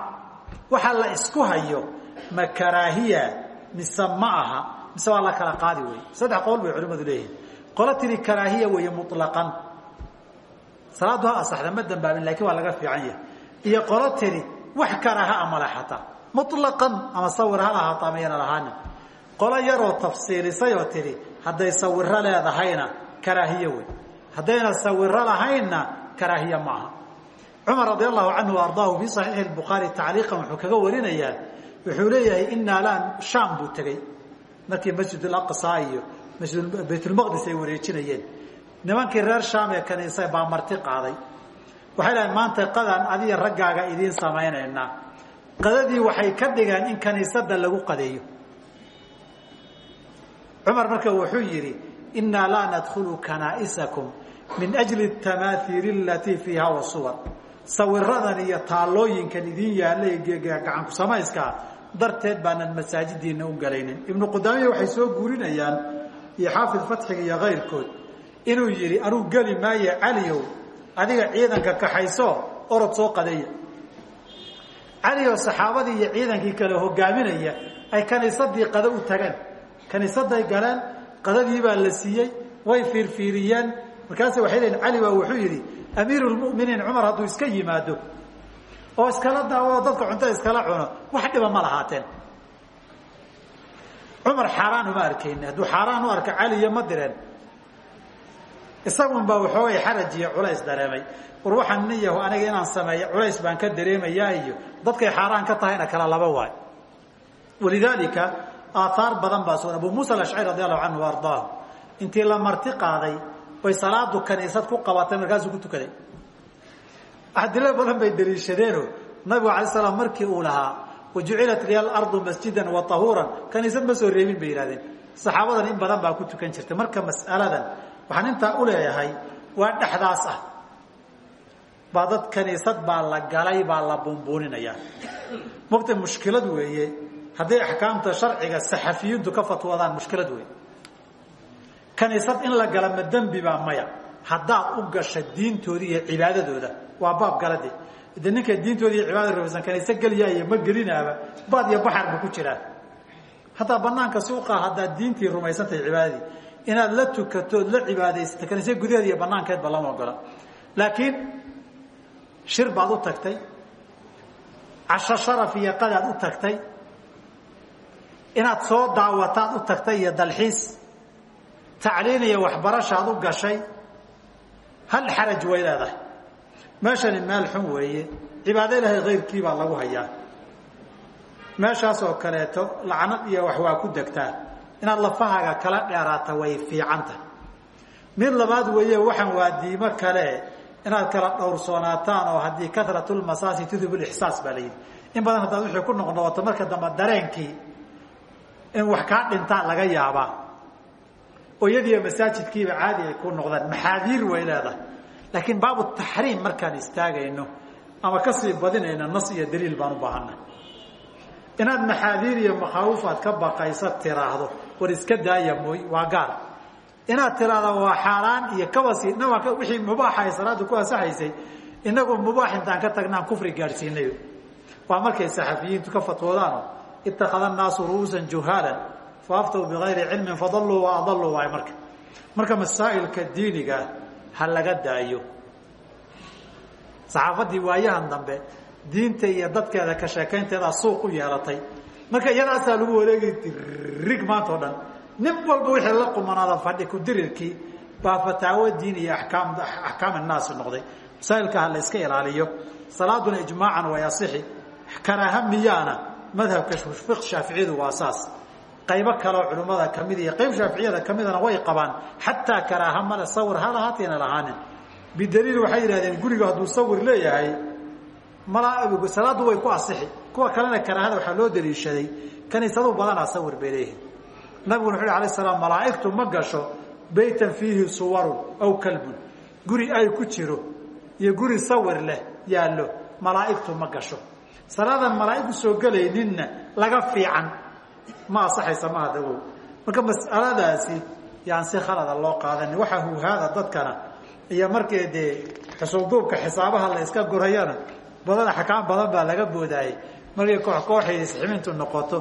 Speaker 2: La isku hayo ma karaahiya mise kala qaadi wey saddex qowl bay culimmadu leeyihiin qolo tiri karaahiya weeye muطlaqan salaaddu ha asaxda ma dambaabin lakiin waa laga fiican yahay. Iyo qolo tiri wax karaaha amale xataa muطlaqan ama sawir ha lahaato ama yana lahaanin qolo yaroo tafsiilisay oo tihi hadday sawiro leedahayna karaahiye wey haddayna sawiro lahaynna karaahiye ma aha. Cumar radi allahu canhu ardaahu fii saxiixi bukhaari tacliiqan wuxuu kaga warinayaa wuxuu leeyahay inaa laan shaam buu tegey. Markii masjid aqsa iyo baytulmaqdis ay wareejinayeen. Nimankii reer shaam ee kaniisa baa marti qaaday. Waxay dhahaen maanta qadaan adiga raggaaga idiin samaynaynaa. Qadadii waxay ka dhigeen in kaniisada lagu qadeeyo. Cumar marka wuxuu yidhi inaa laa nadkhulu kanaa'isakum min ajli tamaaiil alatii fiiha wasuwar sawiradan iyo taallooyinkan idiin yaalla gacanku samayskaa darteed baanan masaajidiina u galaynin. Ibnu qudaamiya waxay soo guurinayaan iyo xaafid fatxiga iyo kayrkood inuu yidhi anuu geli maaye caliow adiga ciidanka kaxayso orod soo qadeeya cali oo saxaabadii iyo ciidankii kale hogaaminaya ay kaniisadii qado u tageen kaniisaday galeen qadadii baa la siiyey way fiirfiiriyeen markaase waxay leeyiin cali baa wuxuu yidhi amiiru lmu'miniin cumar hadduu iska yimaado oo iskala daawado dadka cunto iskala cuno wax dhiba ma lahaateen cumar xaaraan uma arkayni hadduu xaaraan u arka caliyo ma direen. Isagun baa waxoogay xaraj iyo culays dareemay. War waxaan nin yahu aniga inaan sameeyo culays baan ka dareemayaa iyo dadkay xaaraan ka tahayna kala laba waay. Walidaalika aaaar badan baa sugan. Abu muusa alashcari radi allahu canhu ardaahu intii la marti qaaday oy salaadu kaniisad ku qabatay markaasuu ku tukaday. Adilo badan bay daliishadeeno nabigu alay slam markii uu lahaa wajucilat liya alardu masjidan wa tahuuran. Kaniisad ma soo reebin bay yihahdeen saxaabadan in badan baa ku tukan jirtay marka mas'aladan waxaan intaa u leeyahay waa dhexdaas ah. Baa dad kaniisad baa la galay baa la buunbuuninayaa mogta mushkilad weeye. Hadday axkaamta sharciga saxafiyiintu ka fatwadaan mushkilad weeye. Kaniisad in la gala ma dembi baa maya. Haddaad u gasha diintooda iyo cibaadadooda waa baab galade de ninka diintooda iyo cibaadada rumaysan kaniise geliyaaiyo ma gelinaaba baad iyo baxar buu ku jiraa. Hataa banaanka suuqa haddaad diintii rumaysantahay cibaadadii inaad la tukatood la cibaadaysato kaniise gudaheeda iyo banaankeedba lama ogola. Laakiin shir baad u tagtay casho sharaf iyo qadaad u tagtay inaad soo daawataad u tagtay iyo dalxiis tacliin iyo waxbarashaad u gashay hal xaraj way leedahay meeshani meel xun weeye. Cibaado ilaahay kayrkii baa lagu hayaa. Meeshaas oo kaleeto lacnad iyo wax waa ku degtaa inaad lafahaaga kala dheeraata way fiicanta. Mid labaad weeye waxaan waa diimo kale inaad kala dhowrsoonaataan oo haddii karatulmasaasi tudhib lixsaas baa layidhi in badan haddaad wixii ku noqnoqoto marka dambe dareenkii in wax kaa dhintaan laga yaabaa. Oo iyadiiyo masaajidkiiba caadi ay ku noqdaan. Maxaadiir way leedahay laakiin baabu taxriim markaan istaagayno ama ka sii badinayno nas iyo daliil baan u baahana inaad maxaadiir iyo makhaawif aad ka baqaysa tiraahdo war iska daaya mooy waa gaal. Inaad tiraahdo waa xaaraan iyo kabasi wixii mubaaxa ay salaada ku asaxaysay inagu mubaax intaan ka tagnaan kufri gaadhsiinay waa markay saxafiyiintu ka fatwoodaano ittakhada annaasu ru'uusan juhaalan faaftaw bigayri cilmin fadalluu wa adalluu waay marka. Marka masaa'ilka diiniga ha laga daayo. Saxaafaddii waayahan dambe diinta iyo dadkeeda ka sheekaynteedaa suuq u yeelatay. Marka iyadaasaa lagu wareegi rig maanta o dhan. Nin walba wixii la qumanaada fadhi kudirirkii baa fataawo diin iyo akaam axkaam annaasi noqday. Masaa'ilka ha la iska ilaaliyo. Salaaduna ijmaacan way asixi karaaha miyaana madhabka fiq shaaficiyadu waa saas qaybo kaleoo culimmada ka mid iyo qayb shaaficiyada kamidana way qabaan. Xataa karaaha male sawir ha lahaatayna lahaanin. Bidaliil waxay yidhahdeen guriga hadduu sawir leeyahay mal salaaddu way ku asixi. Kuwa kalena karaahada waxaa loo daliishaday kaniisadu badanaa sawir bay leeyihiin nabiguna wuxu alay slam malaa'igtu ma gasho baytan fiihi suwarun aw kalbun. Guri ay ku jiro iyo guri sawir leh yaallo malaa'igtu ma gasho. Salaadan malaa'ig u soo gelayninna laga fiican ma asaxaysa ma hadagow marka mas'aladaasi yaan si khalada loo qaadanin. Waxaa huhaada dadkana iyo markii dee xusulduubka xisaabaha la iska gurayana badan axkaam badan baa laga boodaayay markii koox kooxay isximintu noqoto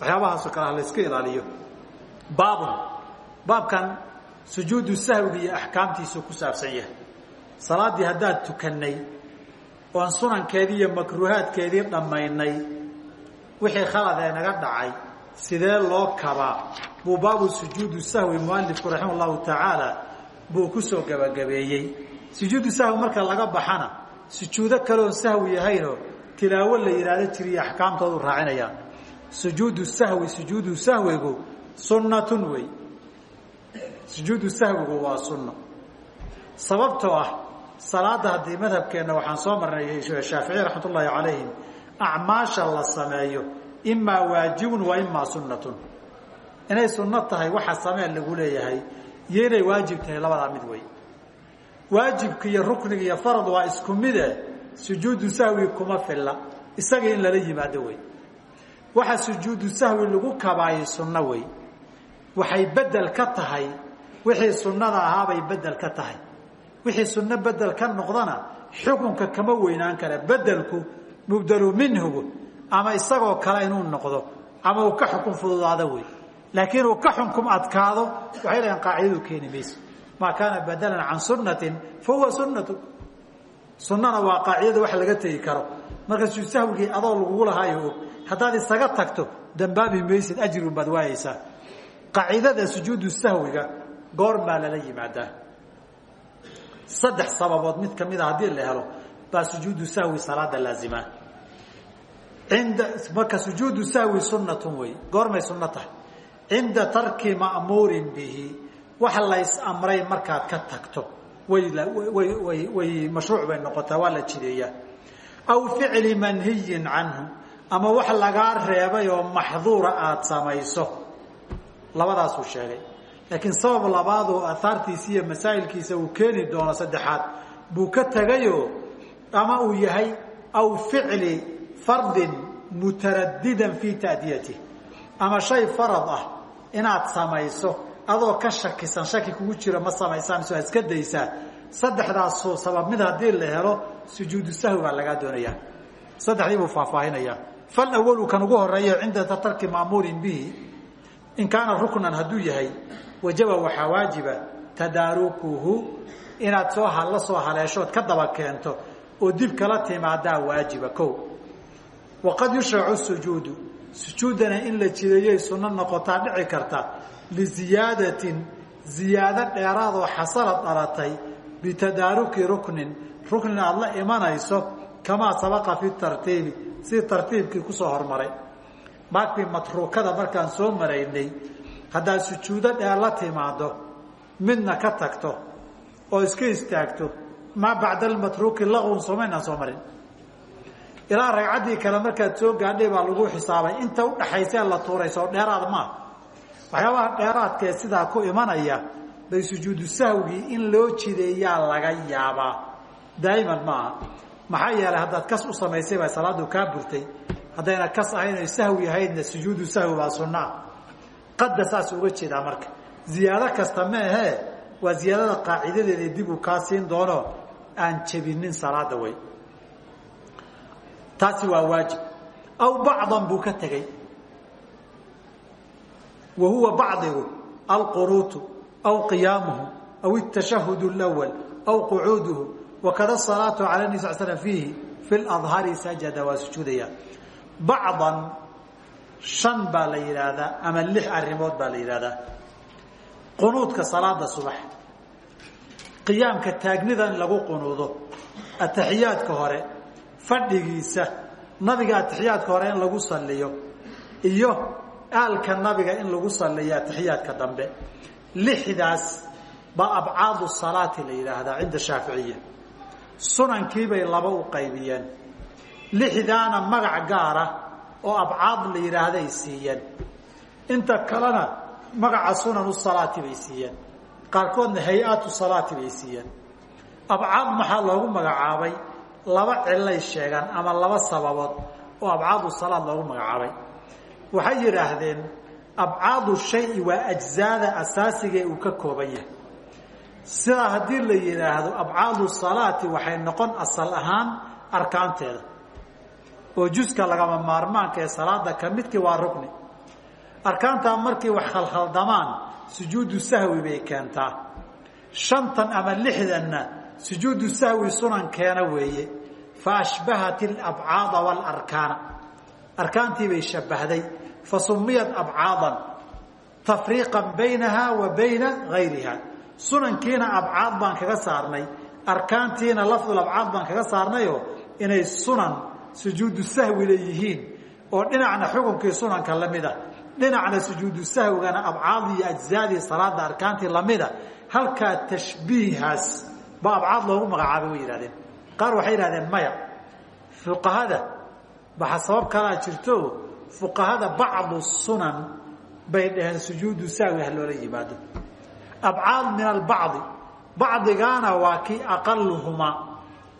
Speaker 2: waxyaabahaasoo kale ha la iska ilaaliyo. Baabun. Baabkan sujuudu sahwiga iyo axkaamtiisu ku saabsan yahay. Salaaddii haddaad tukannay oon sunankeedii iyo makruuhaadkeedii dhammaynay wixii khalad ee naga dhacay sidee loo kabaa? Buu baabu sujuudu sahwi mualifku raxima allahu tacaala buu ku soo gabagabeeyey. Sujuudu sahwi marka laga baxana sujuudo kaleoon sahwi yahaynoo tilaawo la yidhaahdo jiriyo axkaamtoodu raacinayaan. Sujuudu sahwi sujuudu sahwigu sunnatun wey. Sujuudu sahwigu waa sunno. Sababtoo ah salaada haddii madhabkeenna waxaan soo marnay shaaficiy raxmat ullaahi calayhim la sameeyo imaa waajibun wa imaa sunnatun. Inay sunno tahay waxa samee lagu leeyahay. Iyo inay waajib tahay labadaa mid wey waajibka iyo rukniga iyo farad waa isku mide sujuudu sahwi kuma filla. Isaga in lala yimaado wey waxa sujuudu sahwi lagu kabaayay sunno wey waxay bedel ka tahay. Wixii sunnada ahaabay bedel ka tahay. Wixii sunno bedel ka noqdana xukunka kama weynaan kara. Bedelku mubdelu minhugu ama isagoo kale inuu noqdo ama uu ka xukun fududaado wey laakiin uu ka xunkum adkaado waxay leeyiin qaacidadu keeni mayso. Maa kaana badalan can sunnatin fa huwa sunnatu. Sunnana waa qaacidada wax laga tegi karo. Marka sahwigii adoo lagugu lahaayo og haddaad isaga tagto dambaabi maysid ajrun baad waayeysaa. Qaacidada sujuudu sahwiga goormaa lala yimaadaa. Saddex sababood mid kamida haddii la helo baa sujuudu sahwi salaada laazimaa inda marka sujuudu sahwi sunnatun wey goormay sunno tahay. Cinda tarki ma'muurin bihi wax lays amray markaad ka tagto way mashruuc bay noqotaa waa la jideeyaa aw ficli manhiyin canhu ama wax lagaa reebay oo maxduura aada samayso. Labadaasuu sheegay. Laakiin sabab labaadoo aahaartiisa iyo masaa'ilkiisa uu keeni doono saddexaad buu ka tegayoo ama uu yahay aw ficli fardin mutaradidan fii ta'diyatih ama shay farad ah inaad samayso adoo ka shakisan shaki kugu jiro ma samaysaan so iska daysaa saddexdaasoo sabab mid haddii la helo sujuudu sahwi baa lagaa doonayaa. Saddexdii buu faahfaahinayaa fal awalu kan ugu horreeya cinda tarki maamuurin bihi in kaana ruknan hadduu yahay wajaba waxaa waajiba tadaarukuhu inaad soo la soo haleeshood ka daba keento oo dib kala timaadaa waajiba ko waqad yushracu sujuudu sujuuddana in la jideeyay sunno noqotaa dhici karta liziyaadatin ziyaado dheeraadoo xasalad dhalatay bitadaaruki ruknin ruknin aada la imanayso kamaa sabaqa fi tartiibi sidii tartiibkii ku soo hormaray maakbii matruukada markaan soo maraynay haddaad sujuudo dheer la timaado midna ka tagto oo iska istaagto maa bacda almatruuki laqun somaynaan soo marin ilaa ragcaddii kale markaad soo gaadhay baa lagu xisaabay. Inta udhaxaysee la tuuraysa oo dheeraad maaha waxyaabaha dheeraadkaee sidaa ku imanaya bay sujuudu sahwigii in loo jideeyaa laga yaabaa daa'iman maaha maxaa yeelay haddaad kas u samaysay baa salaadu kaa burtay. Haddayna kas ahayn sahwi ahaydna sujuudu sahwi baa sunnaa qadda saas uga jeedaa marka. Ziyaado kasta ma ahee. Waa ziyaadada qaacidadeeda dib uu kaa siin doono aan jebinin salaada wey taasi waa waajib aw bacdan buu ka tegey wa huwa bacdigu alqunuutu aw qiyaamuhu aw الtashahud اlأwal aw qucuuduhu wakada الsalaatu calى النbi sal slm fiihi fi اladhari sajada waa sujuudaya bacdan shan baa la yidhaahdaa ama lix arrimood baa la yidhahdaa qunuudka salaada subax qiyaamka taagnida in lagu qunuudo ataxiyaadka hore fadhigiisa nabiga atixiyaadka hore in lagu saliyo iyo aalka nabiga in lagu saliyo atixiyaadka dambe. Lixdaas baa abcaadu salaati la yidhaahdaa cinda shaaficiya sunankiibay laba u qaybiyeen. Lixdaana magac gaara oo abcaad la yidhaahday siiyeen. Inta kalena magaca sunanu salaati bay siiyeen. Qaarkoodna hay'atu bay siiyeen. Abcaad maxaa loogu magacaabay laba cilay sheegaan ama laba sababood oo abcaadu salaad loogu magacaabay. Waxay yidhaahdeen abcaadu shayi waa ajzaada asaasiga uu ka kooban yahay. Sidaa haddii la yidhaahdo abcaadu salaati waxay noqon asal ahaan arkaanteeda. Oo juska lagama maarmaanka ee salaada ka midkii waa rukni. Arkaantaa markii wax khalkhaldamaan sujuudu sahwi bay keentaa. Shantan ama lixdanna sujuudu sahwi sunankeena weeye fa ashbahat alabcaada waalarkaana arkaantii bay shabbahday fa sumiyat abcaadan tafriiqan baynaha wa bayna gayriha sunankiina abcaad baan kaga saarnay arkaantiina lafdul abcaad baan kaga saarnayoo inay sunan sujuudu sahwi leeyihiin oo dhinacna xukunkii sunanka lamida dhinacna sujuudu sahwigana abcaadii iyo ajzaadii salaada arkaantii lamida halkaa tashbiihaas ba abcaad loogu magacaabay way yihahdeen qaar waxay yihahdeen maya fuqahada waxa sabab kalaa jirto fuqahada bacdu sunan bay dhaheen sujuudu sahwi ha loola yimaado. Abcaad min albacdi bacdigaana waa kii aqaluhumaa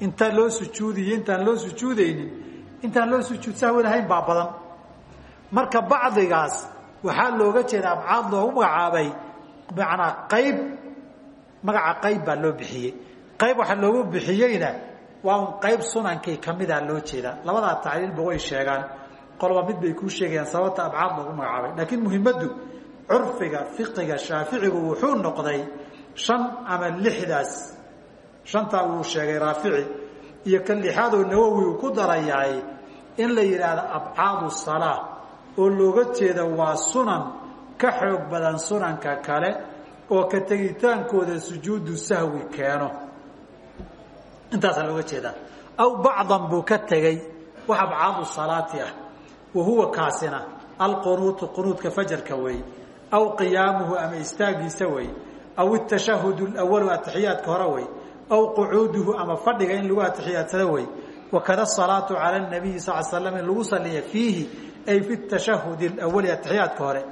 Speaker 2: intaan loo sujuudiyo intaan loo sujuudaynin intaan loo sujuud sahwi lahayn baa badan. Marka bacdigaas waxaa looga jeeda abcaad loogu magacaabay manaa qayb magaca qayb baa loo bixiyey qayb waxaa loogu bixiyeyna waa un qayb sunankii kamidaa loo jeedaa labadaa tacliilba way sheegaan. Qoloba mid bay kuu sheegayaan sababta abcaad loogu magacaabay. Laakiin muhimaddu curfiga fiqiga shaaficigu wuxuu noqday shan ama lixdaas. Shantaa wuu sheegay raafici. Iyo kan lixaadoo nawowi uu ku darayaay in la yidhaahdo abcaadu salaa oo looga jeeda waa sunan ka xoog badan sunanka kale oo ka tegitaankooda sujuudu sahwi keeno intaasaa looga jeedaa. Aw bacdan buu ka tegey wax abcaadu salaati ah wa huwa kaasina alqunuutu qunuudka fajarka weey aw qiyaamuhu ama istaagiisa weey aw itashahud اlawalu atixiyaadka hore wey aw qucuuduhu ama fadhiga in lagu atixiyaadsado wey wakada asalaatu cala nabiyi sal slam in lagu saliya fiihi ay fi tashahud اlawali atixiyaadka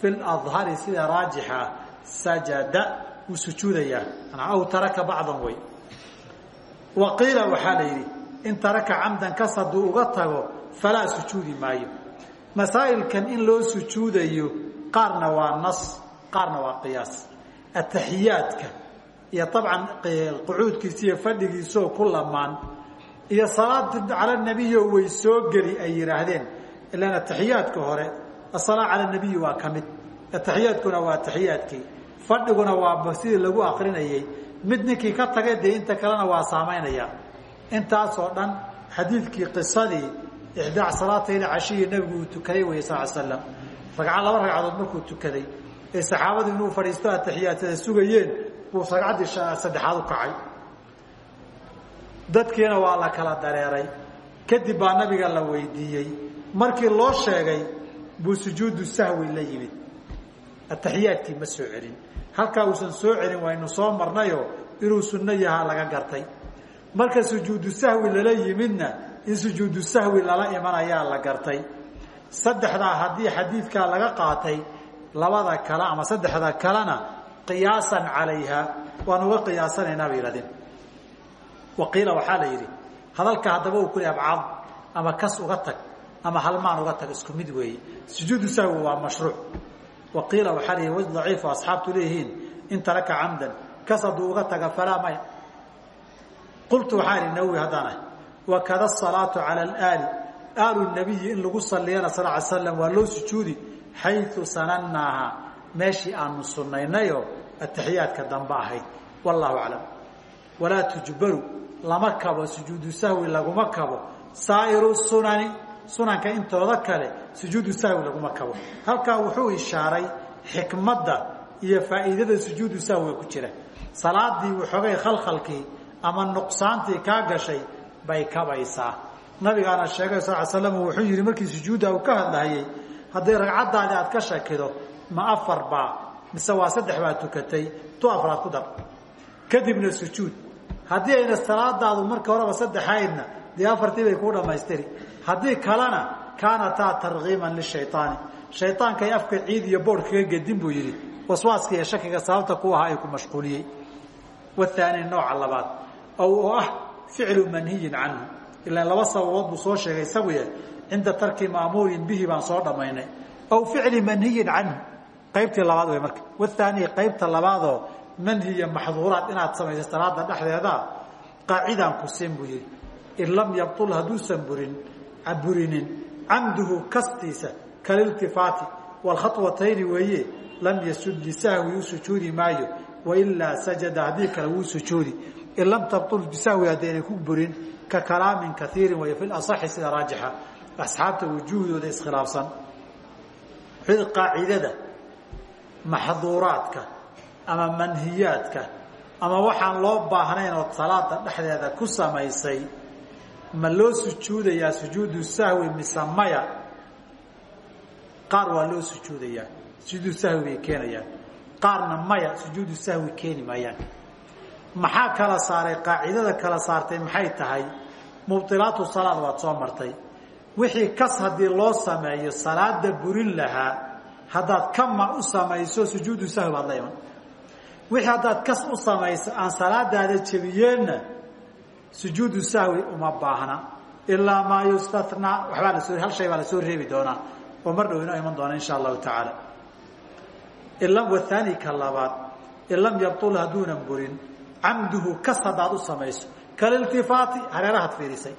Speaker 2: fi ladhari sida raajixa sajada wuu sujuudayaa aw taraka wey wa qiila waxaa la yidhi in taraka camdan kas hadduu uga tago falaa sujuudi maayo. Masaa'ilkan in loo sujuudayo qaarna waa nas qaarna waa qiyaas. Ataxiyaadka iyo abcan qucuudkiisa iyo fadhigiisoo ku lamaan iyo salaada cala nabiyo way soo geli ay yidhaahdeen. Ilaan ataxiyaadka hore asalaa cala nabiyi waa ka mid. Ataxiyaadkuna waa ataxiyaadkii fadhiguna waa sidii lagu akrinayay mid ninkii ka tagay dee inta kalena waa saamaynaya. Intaasoo dhan xadiidkii qisadii ixdaa salaatayni cashiyi nabigu uu tukaday wey sal slam ragca laba ragcadood markuu tukaday ee saxaabadu inuu fadhiisto atixiyaadsada sugayeen buu ragcaddii saddexaad u kacay. Dadkiina waa la kala dareeray. Kadib baa nabiga la weydiiyey. Markii loo sheegay buu sujuudu sahwi la yimid. Ataxiyaadkii ma soo celin halkaa uusan soo celin waynu soo marnayoo inuu sunno laga gartay. Marka sujuudu sahwi lala yimidna in sujuudu sahwi lala imanayaa la gartay. Saddexdaa haddii xadiidkaa laga qaatay labada kale ama saddexda kalena qiyaasan calayha. Waan uga qiyaasanaynaa bay yihahdeen waqiila waxaa la yidhi hadalka haddaba uu kuli abcaad ama kas uga tag ama halmaan uga tag isku mid weeye sujuudu sahwi waa mashruuc waqiila waxaa la yidhi waj daciifo asxaabtu leeyihiin in taraka camdan kas hadduu uga taga falaa maya qultu waxaa ihi nawowi haddaan ah wakada asalaatu cala alaali aalu nabiyi in lagu saliyana sal ly slam waa loo sujuudi xayu sanannaaha meeshii aanu sunnaynayoo ataxiyaadka dambe ahayd wallahu aclam walaa tujbaru lama kabo sujuudu sahwi laguma kabo saa'iru sunani sunanka intooda kale sujuudu sahwi laguma kabo. Halkaa wuxuu ishaaray xikmadda iyo faa'iidada sujuudu sahwiga ku jira. Salaadii waxoogay khalkhalkii ama nuqsaantii kaa gashay bay kabaysaa. Nabigaana sheegay sal l slam wuxuu yidhi markii sujuudda uu ka hadlahayey haddii ragcaddaadi aad ka shakido ma afar baa mise waa saddex baa tukatay tu afraad ku dar. Kadibna sujuud. Haddii ayna salaadaadu marka horeba saddexaydna dee afartii bay kuu dhammaystiri haddii kalena kaanataa tarkiiman lishayaani shayaankay afka ciid iyo boodh kaga gedin buu yidhi. Waswaaska iyo shakiga sababta ku ahaa ay ku mashquuliyey. Wathaani nooca labaad oo ah ficlu manhiyin canhu. Ilaa laba sababood buu soo sheegay isaguye cinda tarki maamuurin bihi baan soo dhammaynay aw ficli manhiyin canhu qaybtii labaad wey marka. Wathaani qaybta labaadoo manhiya maxduuraad inaad samaysa salaada dhexdeeda qaacidaan ku siin buu yihi in lam yabtul hadduusan burin burinin camduhu kastiisa kaliltifaati waalkhaطwatayni weeye lam yasud lisahwi u sujuudi maayo wailaa sajada haddii kale wuu sujuudi. In lam tabtul bisahwi haddaynay ku burin ka kalaamin kaiirin way fi laصaxi sida raajixa. Asxaabta wujuuhdooda iskhilaafsan. Qaacidada maxduuraadka ama manhiyaadka ama waxaan loo baahnayn ood salaada dhexdeeda ku samaysay ma loo sujuudayaa sujuudu sahwi mise maya qaar waa loo sujuudayaa sujuudu sahwi bay keenayaan. Qaarna maya sujuudu sahwi keeni maayaan maxaa kala saaray? Qaacidada kala saartay maxay tahay? Mubdilaatu salaad waad soo martay. Wixii kas haddii loo sameeyo salaada burin lahaa haddaad kama u samayso sujuudu sahwi baad la iman. Wixii haddaad kas u samayso aan salaadaada jebiyeenna sujuudu sahwi uma baahna ilaa maa yustathnaa waxbaa la soo hal shay baa la soo reebi doonaa oo mar dhow inoo iman doona insha allahu tacaala. Ilam wathaani ka labaad in lam yabtul hadduunan burin camduhu kas haddaad u samayso. Kaliltifaati hareerahaad fiirisay.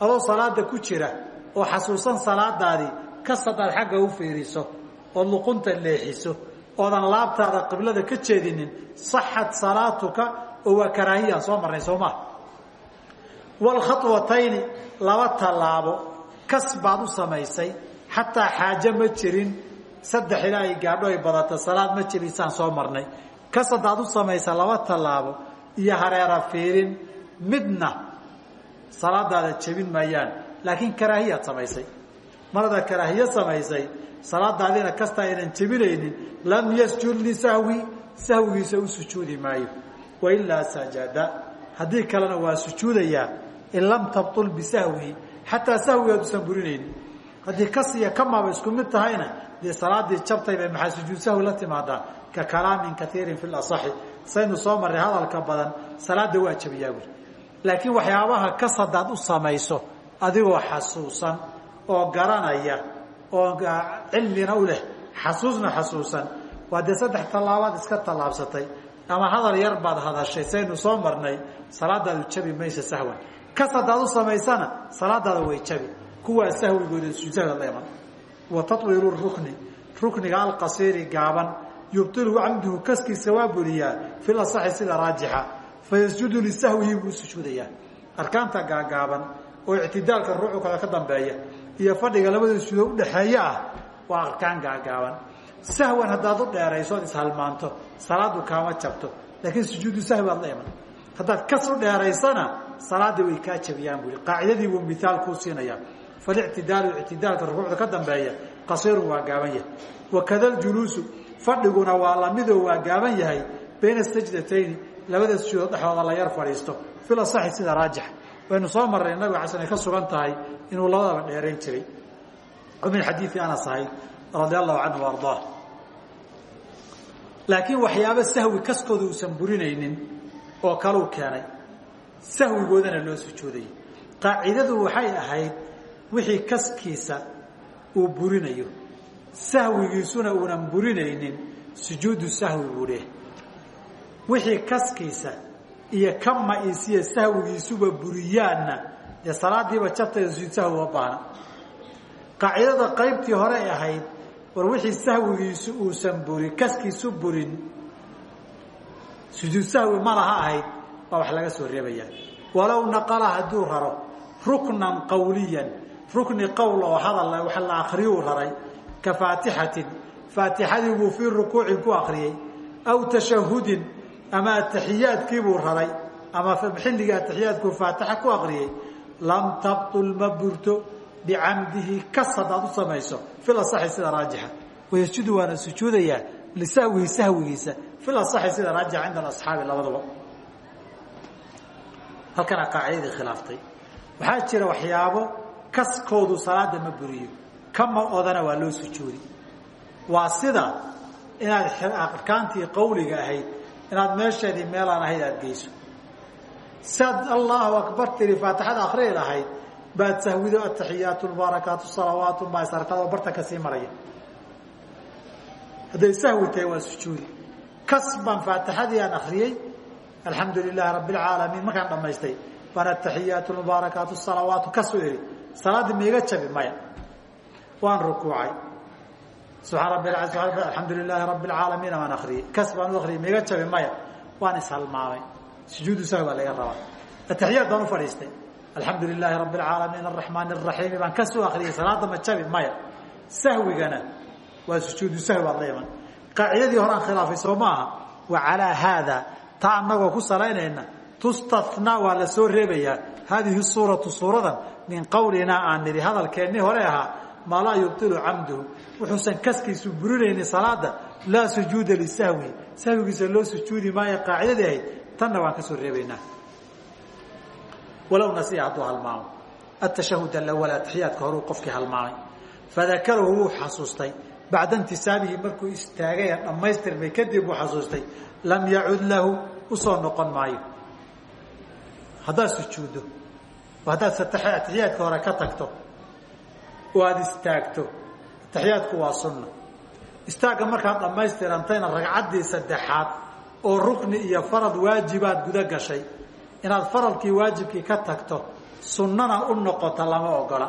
Speaker 2: Adoo salaada ku jira oo xasuusan salaadaadii kas haddaad xagga u fiiriso ood luqunta leexiso oodan laabtaada qiblada ka jeedinin saxat salaatuka oo waa karaahiyaan soo marnay soo maa waalkhaطwatayni laba tallaabo kas u samaysay xataa xaaje ma jirin. Saddex ilaa ay gaadho ay badato salaad ma jebisaan soo marnay. Kas u samaysa laba tallaabo iyo hareera fiirin midna salaadaada jebin maayaan. Laakiin karaahiyaad samaysay. Marada karaahiye samaysay salaadaadina kasta aynan lam yasjud lisahwi sahwigiisa u sujuudi maayo. Wailaa sajada. Haddii kalena waa sujuudayaa in lam tabtul bisahwihi xataa sahwiga aduusan burinaynin haddii kasiya kamaaba isku mid tahayna dee salaadii jabtay bay maxaa sujuud sahwi la timaadaa? Ka kalaamin kaiirin fi lasaxi saynu soo marray hadalka badan salaada waa jabiyaa buuri laakiin waxyaabaha kas haddaad u samayso adigoo xasuusan oo garanaya oo cilmina u leh xasuusna xasuusan waa dee saddex tallaabaad iska tallaabsatay. Ama hadal yar baad hadashay saynu soo marnay salaadaadu jabi maysa sahwan kas haddaad u samaysana salaadaada way jabi. Kuwaa sahwigooda sujuudsahwi la iman wa tawiilu rukni. Rukniga alqasiiri gaaban. Yubtilu camduhu kaskiisa waa buriyaa fi lasaxi sida raajixa. Fayasjudu lisahwihi buu sujuudayaa. Arkaanta gaagaaban oo ictidaalka ruucukada ka dambeeya iyo fadhiga labada sujuudo udhaxeeye ah waa arkaan gaagaaban. Sahwan haddaad u dheerayso ood ishalmaanto salaadu kaama jabto laakiin sujuudu sahwi aad la iman haddaad kas u dheeraysana salaadii way kaa jabiyaan buui qaacidadii buu miaal kuu siinayaa. Falictidaalu ictidaalka rukuucda ka dambeeya qasiirun waa gaaban yahay. Wakada ljuluusu fadhiguna waa lamidoo waa gaaban yahay bayna sajdatayni labada sujuudood dhexdooda la yar fadhiisto. Filasaxi sida raajix. Waynu soo marray nabiga xasan ka sugan tahay inuu labadaba dheerayn jiray. Oo min xadiidi anas ahayd radia allahu laakiin waxyaaba sahwi kaskooda uusan burinaynin oo kaluu keenay sahwigoodana loo sujuudayay qaacidadu waxay ahayd wixii kaskiisa uu burinayo. Sahwigiisuna uunan burinaynin sujuudu sahwi buu leh wixii kaskiisa iyo kama-isiyo sahwigiisuba buriyaanna dee salaadiiba jabtayda sujuud sahwi baahna. Qaacidada qaybtii hore ay ahayd war wixii sahwigiisu uusan burin kaskiisu burin sujuud sahwi ma laha ahayd baa wax laga soo reebayaa walow naqala hadduu raro ruknan qawliyan rukni qowl oo hadal wax la akriyuu raray ka faatixatin faatixadii buu fii rukuucin ku akriyey aw tashahudin ama ataxiyaadkiibuu raray ama xilligii ataxiyaadkuu faatixa ku akriyey lam tabtul ma burto bicamdihi kas haddaad u samayso filasaxi sida raajixa. Wayasjudu waana sujuudayaa lisahwihi sahwigiisa filasaxi sida raajixa cinda alasxaabi labadaba halkana qaacidadii khilaaftay. Waxaa jira waxyaabo kaskoodu salaada ma buriyo kama odana waa loo sujuudi waa sida inaad arkaantii qawliga ahayd inaad meesheedii meelaan ahayd aada geyso. Saad allahu akbar tiri faatixada akriyi lahayd baad sahwido ataxiyaatu lbaarakaatu salawaatu baa sarkadoo barta ka sii maraya. Hadday sahwi tahay waa sujuudi kas baan faatixadii aan akriyey alxamdu lilaahi rabi alcaalamiin markaan dhamaystay baan ataxiyaatu mubaarakaatu salawaatu kasu iri salaaddii maiga jabi maya. Waan rukuucay. Alxamdu lilaahi rabi alcaalamiin baan akriyey kas baan u akriyay maiga jabi maya. Waan ishalmaamay sujuudu sahwi baa laga rabaa. Ataxiyaad baan u fadhiistay. Alxamdu lilaahi rabi alcaalamiin araxmaan araxiimi baan kasu akriyay salaada ma jabi maya. Sahwigana waa sujuudu sahwi baad la iman. Qaacidadii horaan khilaafay soo maaha wa calaa haada taa ku salaynayna tustathnaa waa la soo reebayaa. Haadihi suuratu suuradan min qawlinaa aan nidhi hadalkeennii hore ahaa maa laa yubtilu camduhu. Wuxuusan kaskiisu burinaynin salaada laa sujuuda lisahwi. Sahwigiisa loo sujuudi maayo qaacidadii ahayd tanna waan ka soo reebaynaa. Walow nasiya hadduu halmaamo. Atashahud alawal atixiyaadka horuu qofkii halmaamay. Fadakarahu wuu xasuustay. Bacda intisaabihi markuu istaagay dhammaystirmay kadib uu xasuustay. Lam yacud lahu u soo noqon maayo. Haddaad sujuuddo haddaad atixiyaadka hore ka tagto oo aada istaagto atixiyaadku waa sunna. Istaagga markaad dhammaystirantayna ragcaddii saddexaad oo rukni iyo farad waajibaad guda gashay inaad faradkii waajibkii ka tagto sunnana u noqoto lama ogola.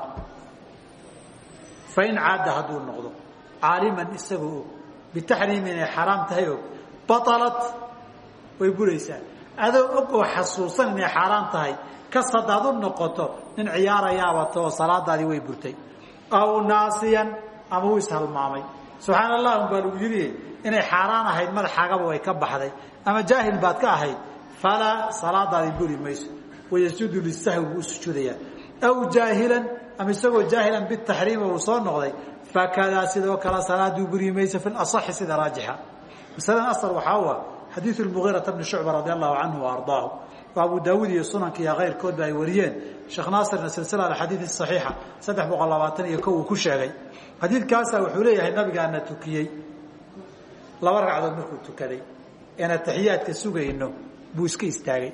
Speaker 2: Fa in caadda hadduu noqdo caaliman isagoo og bitaxriimi inay xaraam tahay og baalat way buraysaa. Adoo og oo xasuusan inay xaaraan tahay kas haddaad u noqoto nin ciyaarayaabato oo salaadaadii way burtay. Aw naasiyan ama uu ishalmaamay. Subxaana allah un baa lagu yidhi inay xaaraan ahayd madaxaagaba way ka baxday. Ama jaahil baad ka ahayd falaa salaadaadii buri mayso. Wayasjudu lisahwi buu u sujuudayaa. Aw jaahilan ama isagoo jaahilan bitaxriima uu soo noqday fakadaa sidoo kale salaaduu buri maysa fi laصaxi sida raajixa. Masaladan asal waxaa u ah xadiidu mugiirata bni shucba radi allahu canhu ardaahu. Oo abu daawuud iyo sunanka iyo keyrkoodba ay wariyeen. Sheekh naasirna silsila axadiidi صaxiixa saddex boqol labaatan iyo ko uu ku sheegay. Xadiidkaasa wuxuu leeyahay nabigaana tukiyey. Laba ragcadood markuu tukaday een ataxiyaadka sugayno buu iska istaagay.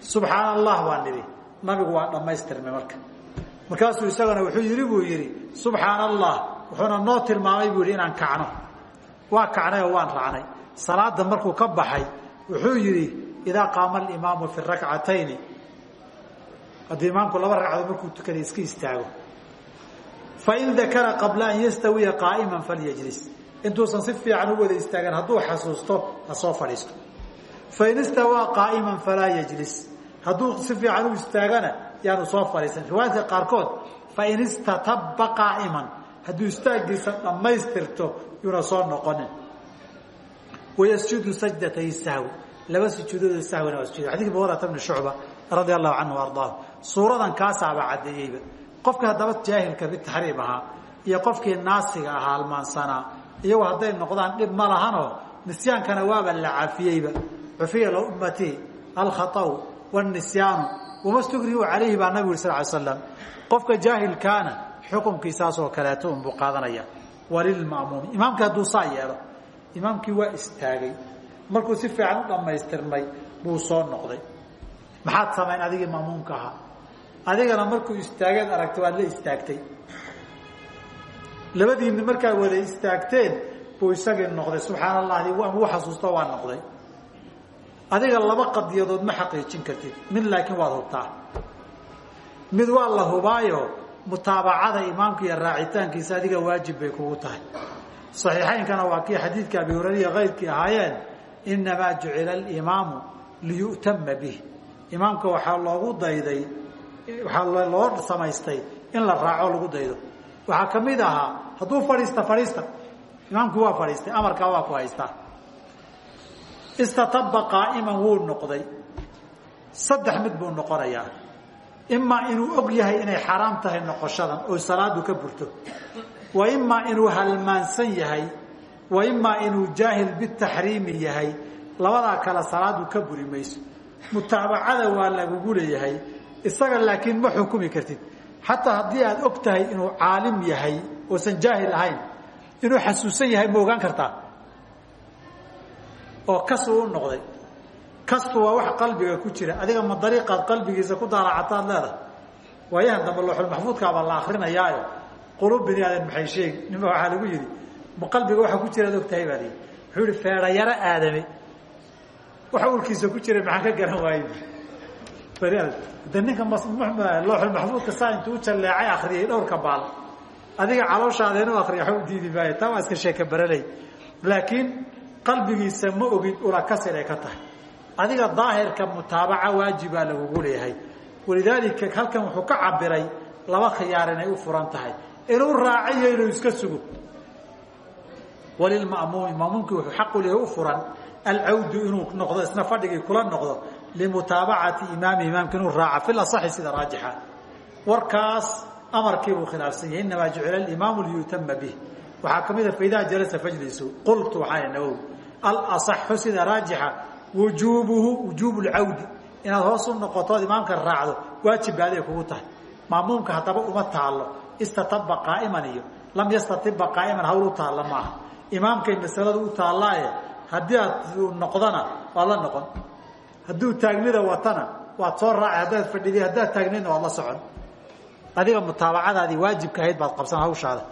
Speaker 2: Subxaana allah baa nidhi nabigu waa dhammaystirmay marka. Markaasuu isagana wuxuu yidhi buu yidhi subxaana allah wuxuuna noo tilmaamay buu yidhi inaan kacno. Waa kacnay oo waan raacnay salaada markuu ka baxay wuxuu yidhi idaa qaama alimaamu fi rakcatayni. Haddii imaamku laba ragcadood markuu tukaday iska istaago. Fain dakara qabla an yastawiya qaa'iman falyajlis. Intuusan si fiican u wada istaagan hadduu xasuusto ha soo fadhiisto. Fain istawaa qaa'iman falaa yajlis. Hadduu si fiican u istaagana yaanu soo fadhiisan. Riwaayadka qaarkood fain istatabba qaa'iman. Hadduu istaagiisa dhammaystirto yuuna soo noqonin wayasjudu sajdatay sahwi laba sujuudooda sahwina waa sujuud. Xadidka mughirata bni shucba radia allahu canhu ardaahu suuradan kaasaaba caddeeyeyba. Qofka haddaba jaahilka bitaxriim ahaa iyo qofkii naasiga ahaa almaansanaa iyagu hadday noqdaan dhib ma lahanoo nisyaankana waaba la cafiyeyba. Cufiya liummatii alkhaطaw wاnisyaanu wama stugrihu calayhi baa nabigu yuri sal ly slam qofka jaahilkaana xukunkiisaasoo kaleeto unbuu qaadanaya. Walilma'muumi imaamkii hadduu saa yeelo imaamkii waa istaagay. Markuu si fiican u dhammaystirmay buu soo noqday. Maxaad samayn adigii ma'muumka ahaa. Adigana markuu istaageed aragtay waad la istaagtay. Labadiinni markaad wada istaagteen buu isagii noqday. Subxaana allahi ama u xasuusto waa noqday. Adiga laba qadiyadood ma xaqiijin kartid. Mid laakiin waad hubtaa. Mid waa la hubaayo mutaabacada imaamka iyo raacitaankiisa adiga waajib bay kugu tahay صaxiixaynkana waa kii xadiidka abi hurayra kayrkii ahaayeen inamaa jucila اlimaamu liyu'tama bih. Imaamka waxaa loogu dayday waxaa loo samaystay in la raaco lagu daydo. Waxaa ka mid ahaa hadduu fadhiista fadhiista. Imaamku waa fadhiistay amarkaa waa ku haystaa. Istataba qaa'iman wuu noqday. Saddex mid buu noqonayaa. Imaa inuu og yahay inay xaraam tahay noqoshadan oo salaadu ka burto wa imaa inuu halmaansan yahay wa imaa inuu jaahil bitaxriimi yahay labadaa kale salaadu ka buri mayso. Mutaabacada waa lagugu leeyahay isaga laakiin ma xukumi kartid. Xataa haddii aad og tahay inuu caalim yahay oosan jaahil ahayn inuu xasuusan yahay ma ogaan kartaa? Oo kasuu u noqday. Waa wax qalbiga ku jira. Adiga ma dariiqaad qalbigiisa ku daalacataad leedahay? Waayahan dambe looxulmaxfuudkaabaa la akrinayaayo qulub bini aadan maxay sheegi? Nima waxaa lagu yidhi? Ma qalbiga waxa ku jiraad og tahay baa lihi wuxuu yihi feedhayaro aadame. Waxa ulkiisa ku jira maxaan ka garan waaye? De ninka looxulmaxfuudka saa intuu u jalleecay akriyay dhowrka baal. Adiga calooshaada inuu akriya waxba u diidi maayo. Taa waa iska sheeka baraley laakiin qalbigiisa ma ogin ulakasir ay ka tahay. Adiga daahirka mutaabaca waajibaa lagugu leeyahay. Walidaalika halkan wuxuu ka cabiray laba khiyaar inay u furan tahay inuu raaciyo inuu iska sugo. Walilma'muumi ma'muumkii wuxuu xaqu leeyahay u furan alcawdu inuu noqdo isna fadhigii kula noqdo limutaabacati imaami imaamka inuu raaca fi lasaxi sida raajixa. Warkaas amarkii buu khilaafsan yahay inamaa jucila alimaamu liyutama bih waxaa ka mida faidaa jalasa fajlisu qultu waxaan nawowi alasaxu sida raajixa wujuubuhu wujuubu lcawdi inaad hoos u noqotood imaamka raacdo waajib baaday kugu tahay. Maamuumka haddaba uma taallo istataba qaa'iman iyo lam yastatiba qaa'iman hawl u taalla maaha. Imaamkay masaladu u taallaaye haddii aad noqdona waad la noqon. Hadduu taagnida watana waad soo raaci haddaad fadhidi haddaad taagnaydna waad la socon. Adiga mutaabacadaadii waajibka ahayd baad qabsan hawshaada.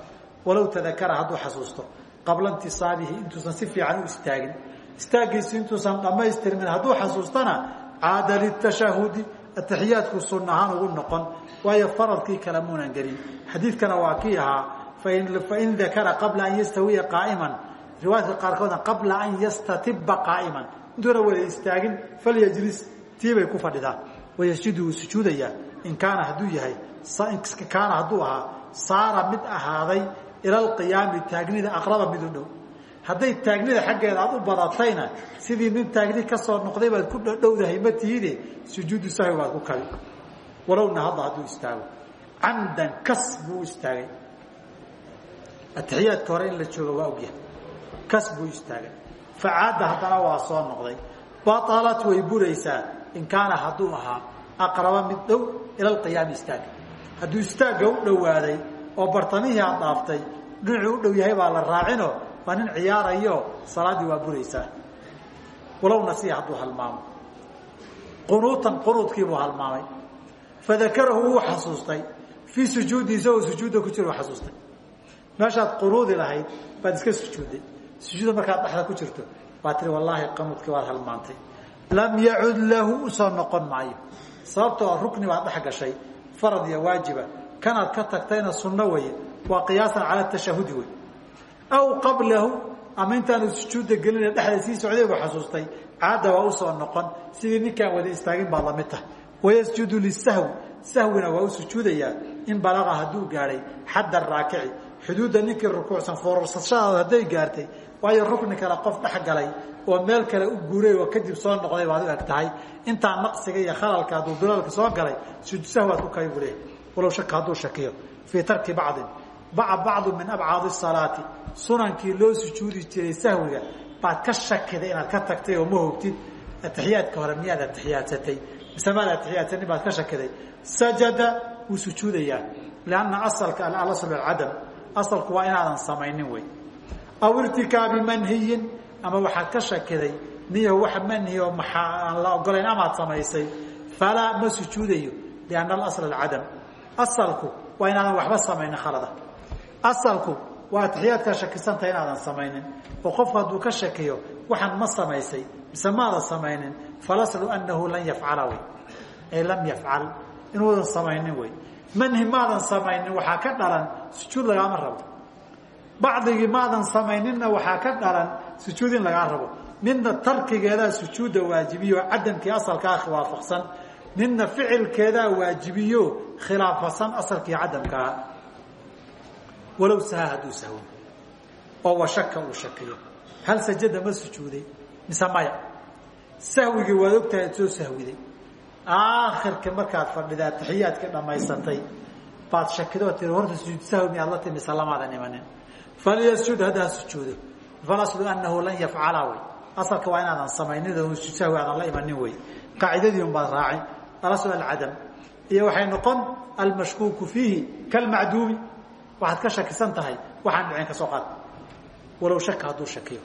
Speaker 2: Walow tadakara hadduu xasuusto qabla intisaabihi intuusan si fiican u istaagin. Istaagiisu intuusan dhammaystirmin hadduu xasuustana caada litashahudi ataxiyaadku sunna ahaan ugu noqon waayo faradkii kale muunan gelin. Xadiidkana waa kii ahaa fain dakara qabla an yastawiya qaa'iman. Riwaayadka qaarkoodna qabla an yastatiba qaa'iman. Intuuna wada istaagin falyajlis tiibay ku fadhidaa. Wayasjudu wuu sujuudayaa. In kaana hadduu yahay kaana hadduu ahaa saara mid ahaaday ila taagnida aqraba mid u dhow hadday taagnida xaggeeda aad u badatayna sidii nin taagni ka soo noqday baad ku dhowdahay ma tihide sujuudu sahwi baad ku kabi walowna hadda hadduu istaago. Camdan kas buu istaagay. Atixiyaadka hore in la jooga waa ogyahay. Kas buu istaagay. Facaada haddana waa soo noqday. Baalat way buraysaa. In kaana hadduu ahaa aqraba mid dhow ila alqiyaami istaaga hadduu istaagga u dhowaaday oo bartamihii aad dhaaftay dhinacuu u dhow yahay baa la raacino waa nin ciyaarayo salaaddii waa buraysaa walow nasiya hadduu halmaamo. Qunuutan qunuudkiibuu halmaamay. Fadakarahu wuu xasuustay. Fii sujuudi isagoo sujuudda ku jira xasuustay. Meeshaad qunuudi lahayd baad iska sujuudday. Sujuudda markaad dhexda ku jirto baad tihi wallaahi qanuudkii waad halmaantay. Lam yacud lahu u soo noqon maayo. Sababtoo rukni baad dhex gashay farad iyo waajiba. Kanaad ka tagtayna sunno weeye. Waa qiyaasan cala tashahudi wey aw qablahu ama intaanu sujuudda gelina dhexda sii socday buu xasuustay caada waa u soo noqon sidii ninkaan wada istaagin baad la mid tahay wayasjudu lisahwi sahwina waa u sujuudayaa in balaqa hadduu gaadhay xadda raakici xuduudda ninkii rukuucsan foorursashadaada hadday gaartay waayo rukni kale qof dhex galay oo meel kale u guuray oo kadib soo noqday baad u eg tahay intaa naqsiga iyo khalalka hadduu dulalka soo galay sahwaad ku kay buu leehay walow shaka hadduu shakiyo fii tarki bacdin baca bacdu min abcaadi salaati. Sunankii loo sujuudi jiray sahwiga baad ka shakiday inaad ka tagtay oo ma hogtid. Atixiyaadka hore miyaad atixiyaadsatay mise maad atixiyaadsanin baad ka shakiday? Sajada wuu sujuudayaa lianna asalka alasl alcadam asalku waa inaadan samaynin wey. Aw irtikaabi manhiyin ama waxaad ka shakiday niyaho wax manhi oo maxaa aan la ogolayn amaad samaysay falaa ma sujuudayo lianna alasl alcadam asalku waa inaadan waxba samaynin khalada asalku waa atixiyaadkaa shakisanta inaadan samaynin. Oo qofku hadduu ka shakiyo waxaan ma samaysay mise maadan samaynin? Falaslu anahu lan yafcala wey. Ay lam yafcal. Inuudan samaynin wey. Manhi maadan samaynin waxaa ka dhalan sujuud lagaama rabo. Bacdigii maadan samayninna waxaa ka dhalan sujuud in lagaa rabo. Midna tarkigeedaa sujuudda waajibiyo cadamkii asalkaa waafaqsan. Midna ficilkeedaa waajibiyo khilaafsan asalkii cadamkaa walow saha hadduu sahwo oo washaka uu shakiyo. Hal sajada ma sujuuday mise maya? Sahwigii waad ogtahay ad soo sahwiday. Aakhirka markaad fadhida atixiyaadka dhammaysatay baad shakido tii horta sujuud sahwi miyaad la timi salamaadan imanin. Falyasjud haddaa sujuudo. Falaslu anahu lan yafcala wey. Asalka waa inaadan samaynin sujuud sahwi aadan la imanin wey. Qaacidadii un baad raacin. Alasl alcadam. Iyo waxay noqon almashkuuku fiihi kalmacduumi waxaad ka shakisan tahay waxaan dhicin ka soo qaad. Walow shaka hadduu shakiyo.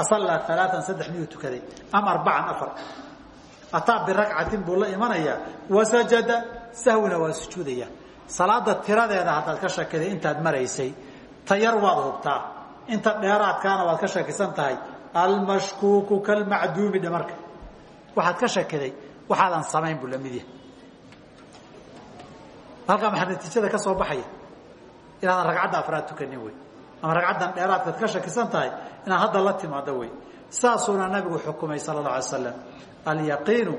Speaker 2: Asallaa alaaan saddex miyuu tukaday? Am arbacan afar? Ataa biragcatin buu la imanayaa. Wasajada sahwina waa sujuudaya. Salaada tiradeeda haddaad ka shakiday intaad maraysay. Tayar waad hubtaa inta dheeraadkaana waad ka shakisan tahay. Almashkuuku kalmacduumi dhe marka waxaad ka shakiday waxaadan samayn buu la mid yahay. Halkaa maxaa natiijada ka soo baxaya inaadan ragcadda afraad tukanin wey. Ama ragcaddan dheeraadkaad ka shakisan tahay inaad hadda la timaado wey. Saasuuna nabigu xukumay sala اla alay slam alyaqiinu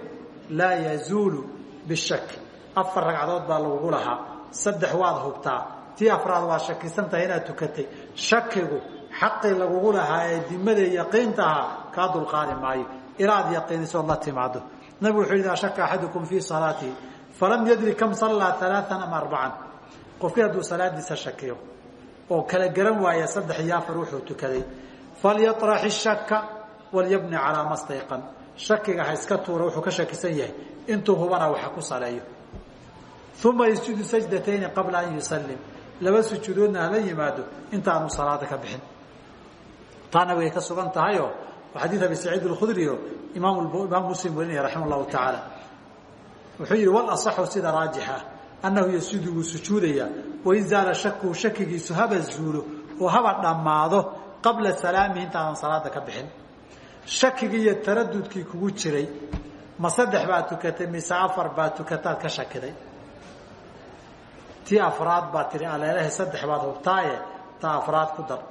Speaker 2: laa yazuulu bishak afar ragcadood baa lagugu lahaa. Saddex waad hubtaa. Tii afraad waad shakisan tahay inaad tukatay. Shakigu xaqii lagugu lahaa ee dimada yaqiinta ahaa kaa dulqaadi maayo. Ilaad yaqiinisood la timaado nabigu wuxuu idaa shaka axadukum fii salaatihi falam yadri kam sallaa alaaan ama arbacan qofkii hadduu salaadiisa shakiyo oo kala garan waaya saddex iyo wuxuu tukaday falyarax ishaka walyabni calaa mastayqan. Shakiga ha iska tuura wuxuu ka shakisan yahay intuu hubana waxa ku saleeyo. Uma yasjudu sajdatayni qabla an yusallim. Laba sujuudoodna hala yimaado intaanu salaada ka bixin. Taana way ka sugan tahayoo xadii abi saciid اkudrio imaam muslim warinaya raxima tacaala wuxuu yihi wal asaxu sida raajixah annahu yasjudu wuu sujuudayaa wain zaala shakuhu shakigiisu haba zuulo oo haba dhammaado qabla salaamihi intaadan salaada ka bixin shakigii iyo taradudkii kugu jiray ma saddex baad tukatay mise afar baad tukataad ka shakiday tii afraad baad tihi aleelahay saddex baad hubtaaye taa afraad ku dar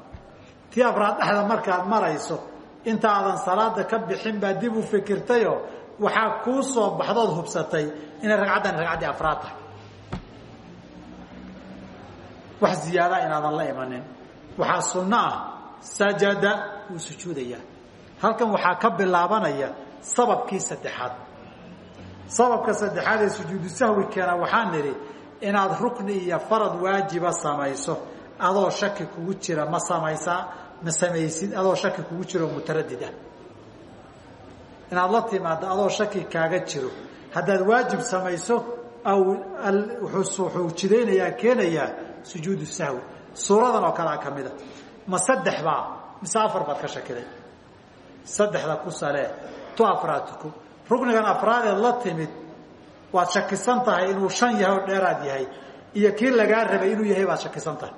Speaker 2: tii afraad dhexda markaad marayso intaadan salaada ka bixin baa dib u fikirtayoo waxaa kuu soo baxdood hubsatay inay ragcaddan ragcaddii afraad tahay wax ziyaadaa inaadan la imanin. Waxaa sunno ah sajada wuu sujuudayaa halkan waxaa ka bilaabanaya sababkii saddexaad. Sababka saddexaad ee sujuudu sahwi keena waxaa nidhi inaad rukni iyo farad waajiba samayso adoo shaki kugu jira ma samaysaa ma samaysid adoo shaki kugu jiro mutaradid ah inaad la timaado adoo shaki kaaga jiro haddaad waajib samayso aw wuxuu jidaynayaa keenayaa sujuudu sahwi suuradan oo kalea ka mida ma saddex baa? Mise afar baad ka shakiday? Saddexda ku salee tu afraad tuko ruknigan afraadeed la timid waad shakisan tahay inuu shan yahay oo dheeraad yahay iyo kii lagaa rabay inuu yahay baad shakisan tahay.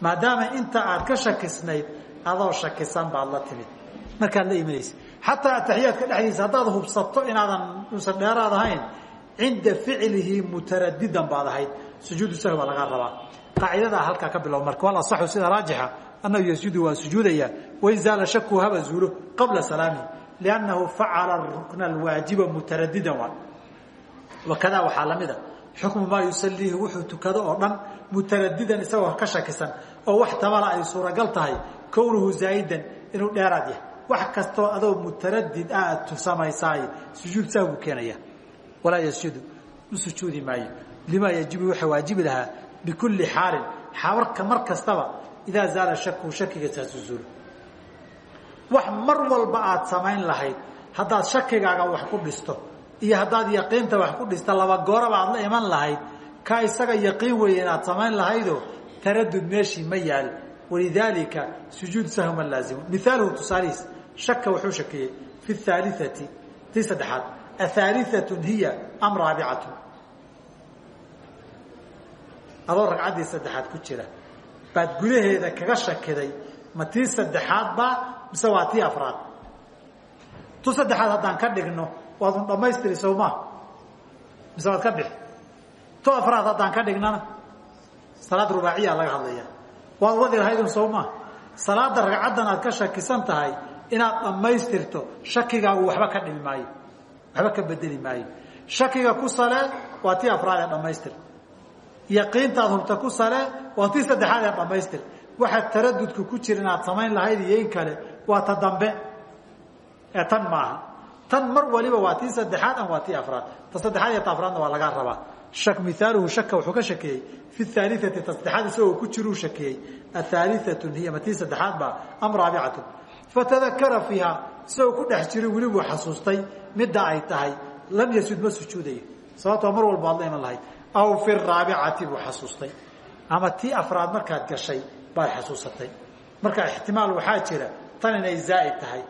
Speaker 2: Maadaama inta aad ka shakisnayd adoo shakisan baad la timid. Markaad la imanaysa xataa ataxiyaadka dhexdiisa haddaad hubsato inaadan uusan dheeraad ahayn cinda ficlihi mutaradidan baad ahayd sujuudu sahwi baa lagaa rabaa. Qaacidadaa halkaa ka bilow marka wal asaxu sida raajixa annahu yasjudu waa sujuudaya wain zaala shaku haba zuulo qabla salaamihi liannahu facala rukna alwaajiba mutaradidan waa. Wakadaa waxaa la mida xukmu maa yusaliihi wuxuu tukado oo dhan mutaradidan isagoo ka shakisan oo wax tabala ay suuragal tahay kownuhu zaa'idan inuu dheeraad yahay. Wax kastoo adoo mutaradid ah aad samaysaay sujuud sahwi keenaya walaa yasjudu u maayo limaa yajibu waxa waajibi lahaa bikulli xaalin xabarka mar kastaba idaa zaala shaku shakigasaas uzuulo wax mar walba aad samayn lahayd haddaad shakigaaga wax ku dhisto iyo haddaad yaqiinta wax ku dhista laba gooraba aad la iman lahayd ka isaga yaqiin weeye inaad samayn lahaydoo taradud meeshii ma yaal. Walidaalika sujuud sahma laazimu mihaaluhu tusaalihiis shaka wuxuu shakiyey fi haaliati tii saddexaad. Ahaaliatun hiya am raabicatun adoo ragcaddii saddexaad ku jira. Baad gudaheeda kaga shakiday ma tii saddexaad baa mise waa tii afraad? Tu saddexaad haddaan ka dhigno waadun dhammaystiri sowmaa mise waad ka bixi? Tu afraad haddaan ka dhignana salaad rubaaciya laga hadlaya waad wadi lahaydun sowmaa salaada ragcaddan aad ka shakisan tahay inaad dhammaystirto shakigaagu waxba ka dhimi maayo waxba ka bedeli maayo. Shakiga ku salee waa tii afraad ee dhammaystir yaqiintaad hubta ku salee waa tii saddexaad ee dhammaystir. Waxaad taradudka ku jira inaad samayn lahayd iyo in kale waa ta dambe ee tan maaha. Tan mar waliba waa tii saddexaad ama waa tii afraad. Ta saddexaad iyo ta afraadna waa lagaa rabaa. Shak mihaaluhu shaka wuxuu ka shakeeyey. Fi haaliati ta saddexaad isagoo ku jiruu shakeeyey. Ahaaliatun hiya ma tii saddexaad baa am raabicatun fatadakara fiiha isagoo ku dhex jiro weli buu xasuustay. Midda ay tahay lam yasud ma sujuudayo sababtoo mar walba ad la iman lahayd aw fi raabicati buu xasuustay. Ama tii afraad markaad gashay baad xasuusatay. Marka ixtimaal waxaa jira tan inay zaa'id tahay.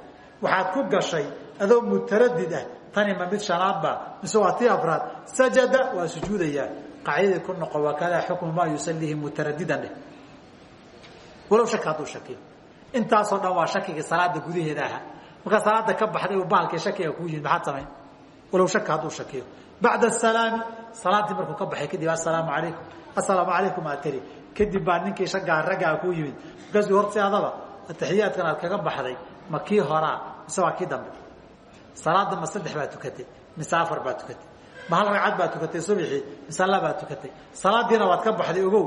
Speaker 2: Waxaad ku gashay adoo mutaradid ah tani ma mid shanaadba mise waa tii afraad. Sajada waa sujuudayaa qaacidadii ku noqo waa kadaa xukmu maa yusalihi mutaradidan dheh walow shaki hadduu shakiyo intaasoo dhan waa shakigii salaada gudaheeda ahaa markaa salaada ka baxday uu bahalkii shakiga kuu yimid maxaad samayn? Walow shaki hadduu shakiyo bacda asalaami salaaddii markuu ka baxay kadib assalaamu calaykum assalaamu calaykum aad tiri kadib baa ninkii shagaa raggaa kuu yimid markaasuu horti adaba ataxiyaadkan aad kaga baxday ma kii horaa mise waa kii dambe salaada ma saddex baa tukatay mise afar baa tukatay ma hal ragcad baa tukatay subxii mise labaa tukatay salaadiina waad ka baxday ogow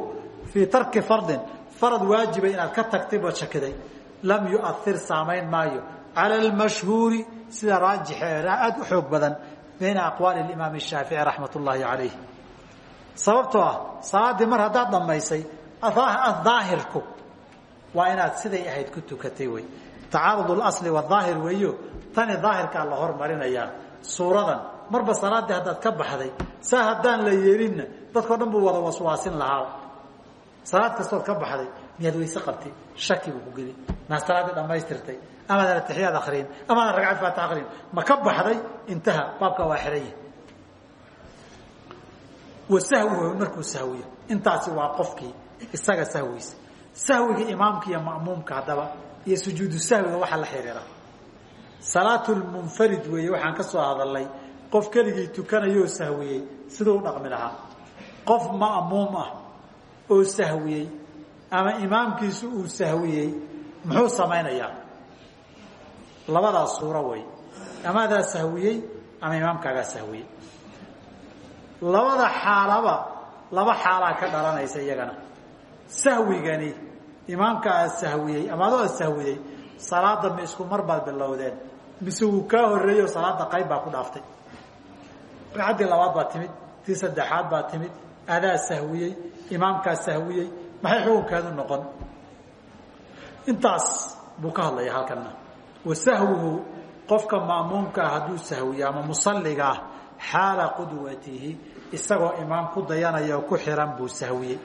Speaker 2: fii tarki fardin farad waajiba inaad ka tagtay baad shakiday lam yuair saamayn maayo cala almashhuuri sida raajix aada u xoog badan bayna aqwaali imaam shaafici raxmat ullaahi calayh sababtoo ah salaaddii mar haddaad dhammaysay daahirku waa inaad siday ahayd ku tukatay wey tacaarud asli wadaahir weeyo tani daahirkaa la hormarinayaa suuradan marba salaaddii haddaad ka baxday saa haddaan la yeelinna dadkao dhan buu wada waswaasin lahaa salaad kastood ka baxday miyaad weyse qabtay shaki buu ku geli maa salaaddii dhammaystirtay amaadan atixiyaad akriin amaadan ragcad faata akriin ma ka baxday? Intaha baabka waa xihan yahi wa sahwihu markuu sahwiyo. Intaasi waa qofkii isaga sahwiisa sahwiga imaamka iyo ma'muumka haddaba iyo sujuudu sahwiga waxaa la xiriira. Salaatulmunfarid weeye waxaan ka soo hadalnay qof keligii tukanayoo sahwiyey siduu u dhaqmi lahaa. Qof ma'muum ah oo sahwiyey ama imaamkiisu uu sahwiyey muxuu samaynayaa labadaas suuro wey amaadaa sahwiyey ama imaamkaagaa sahwiyey. Labada xaalaba laba xaalaa ka dhalanaysa iyagana. Sahwigani imaamka aad sahwiyey ama adoo aad sahwiyey salaada ma isku mar baad bilowdeen. Mise wuu kaa horreeyey oo salaada qayb baa ku dhaaftay. Ragcaddii labaad baa timid tii saddexaad baa timid adaa sahwiyey imaamkaa sahwiyey maxay xukunkeedu noqon? Intaas buu ka hadlaya halkana wa sahwuhu qofka ma'muumka ah hadduu sahwiyo ama musalliga ah xaala qudwatihi isagoo imaam ku dayanaya oo ku xiran buu sahwiyey.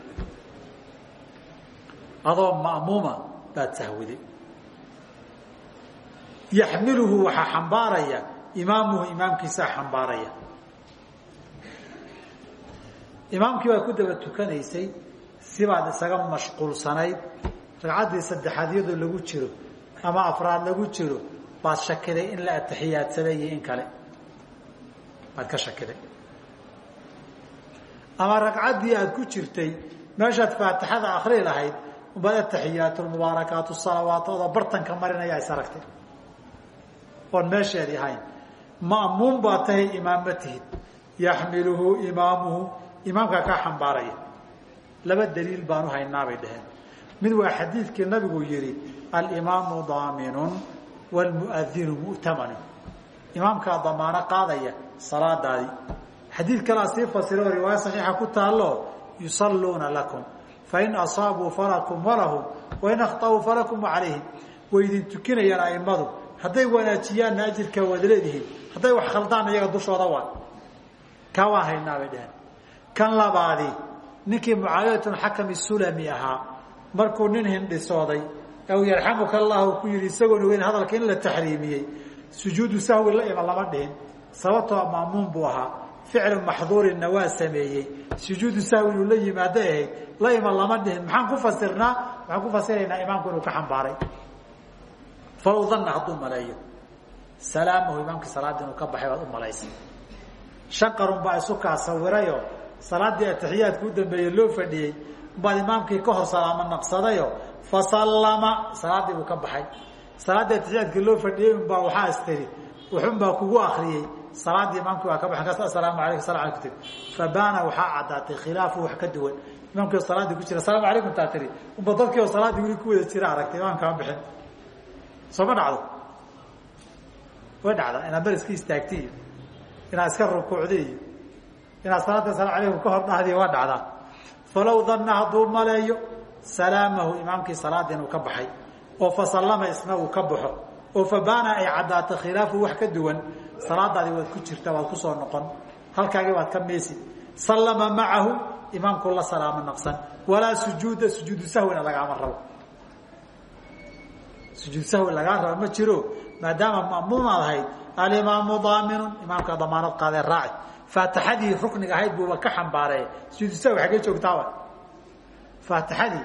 Speaker 2: Adoo ma'muuma baad sahwiday yaxmiluhu waxaa xambaaraya imaamuhu imaamkiisaa xambaaraya. Imaamkii baad ku daba tukanaysay sibaad isaga mashquulsanayd ragcaddii saddexaad iyadoo lagu jiro ama afraad lagu jiro baad shakiday in la atixiyaadsaday iyo in kale. Baad ka shakiday. Ama ragcaddii aad ku jirtay meeshaad faatixada akri lahayd umbaad ataxiyaat mubaarakaat salawaat oda bartanka marinaya is aragtay. Oon meesheedii ahayn. Ma'muum baa tahay imaamma tihid. Yaxmiluhu imaamuhu imaamkaa kaa xambaaraya. Laba daliil baanu haynaabay dhaheen mid waa xadiidkii nabigu yihi alimaamu daaminun wlmuadinu mu'tamanu. Imaamkaa damaano qaadaya salaadaadii. Xadiid kalaa sii fasira oo riwaaya saxiixa ku taalo yusalluuna lakum fain asaabuu falakum walahum wain akhطauu falakum wacalayhim way idin tukinayaan aimadu hadday wanaajiyaanna ajirkaa waad leedihiin. Hadday wax khaldaan iyaga dushooda waa kaa waan haynaa bay kan labaadi ninkii mucaawiyatun xakami sulami ahaa markuu nin hindhisooday aw yarxamuka allahu ku yihi isagoon ogeyn hadalka in la taxriimiyey sujuudu sahwi la ima lama dhihin sababtoo ma'muum buu ahaa ficlu maxduurinna waa sameeyey sujuudu sahwi inuu la yimaado ahayd la ima lama dhihin. Maxaan ku fasirnaa waxaan ku fasiraynaa imaamku inuu ka xambaaray. Falow danna hadduu maleeyo. Salaamahu imaamkii salaadda inuu ka baxay baad u malaysay. Shan qarun baa isu kaa sawirayo salaaddii atixiyaadka u dambeeyey loo fadhiyey baad imaamkii ka hor salaamo naqsadayo fasallama salaaddii buu ka baxay. Salaaddii atixiyaadka loo fadhiyey unbaa waxaa istiri wuxunbaa kugu akriyey salaaddii imaamkii waa ka baxay kas asalaamu alaykum sala alaykum tiri. Fabaana waxaa caddaatay khilaafu wax ka duwan. Imaamkii oo salaaddii ku jira asalaamu alaykum taa tiri. Unba dadkii oo salaaddii weli ku wada jira aragtay imaamkama bixin. Soo ma dhacdo? Way dhacdaa inaad ber iska istaagti iyo inaad iska rukuucdi iyo inaad salaada asalaamu alaykum ka hor dhahdi waa dhacdaa falow danna hadduu maleeyo salaamahu imaamkii salaada inuu ka baxay oo fasallama isna uu ka baxo oo fabaana ay caddaato khilaafu wax ka duwan salaadaadii waad ku jirta waad ku soo noqon. Halkaagii waad ka meesi sallama macahu imaamku la salaamo naqsan. Walaa sujuuda sujuudu sahwina lagaama rabo. Sujuud sahwi lagaa rabo ma jiro. Maadaama ma'muumaad ahayd alimaamu daaminun imaamka damaanad qaadee raaci faatixadii rukniga ahayd buuba ka xambaaree sujuudu sahwi xaggee joogtaaba faatixadii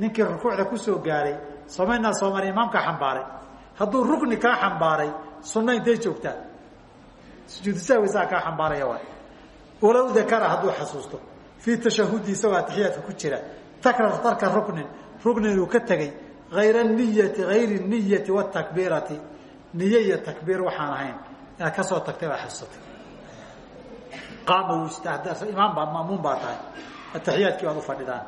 Speaker 2: ninkii rukuucda ku soo gaaray somaynaa soomali imaamkaa xambaaray. Hadduu rukni kaa xambaaray sunna intay joogtaa. Sujuudu sahwi saa kaa xambaaraya waay. Walow dakara hadduu xasuusto fii tashahudi isagoo atixiyaadka ku jira. Takrar tarka ruknin rukni inuu ka tegey ayr niyati ayri niyati watakbiirati niye iyo takbiir waxaan ahayn. Inaad ka soo tagtay baad xasuusatay qaama wuu istahda imaam baa tahay. Atixiyaadkii baad u fadhidaan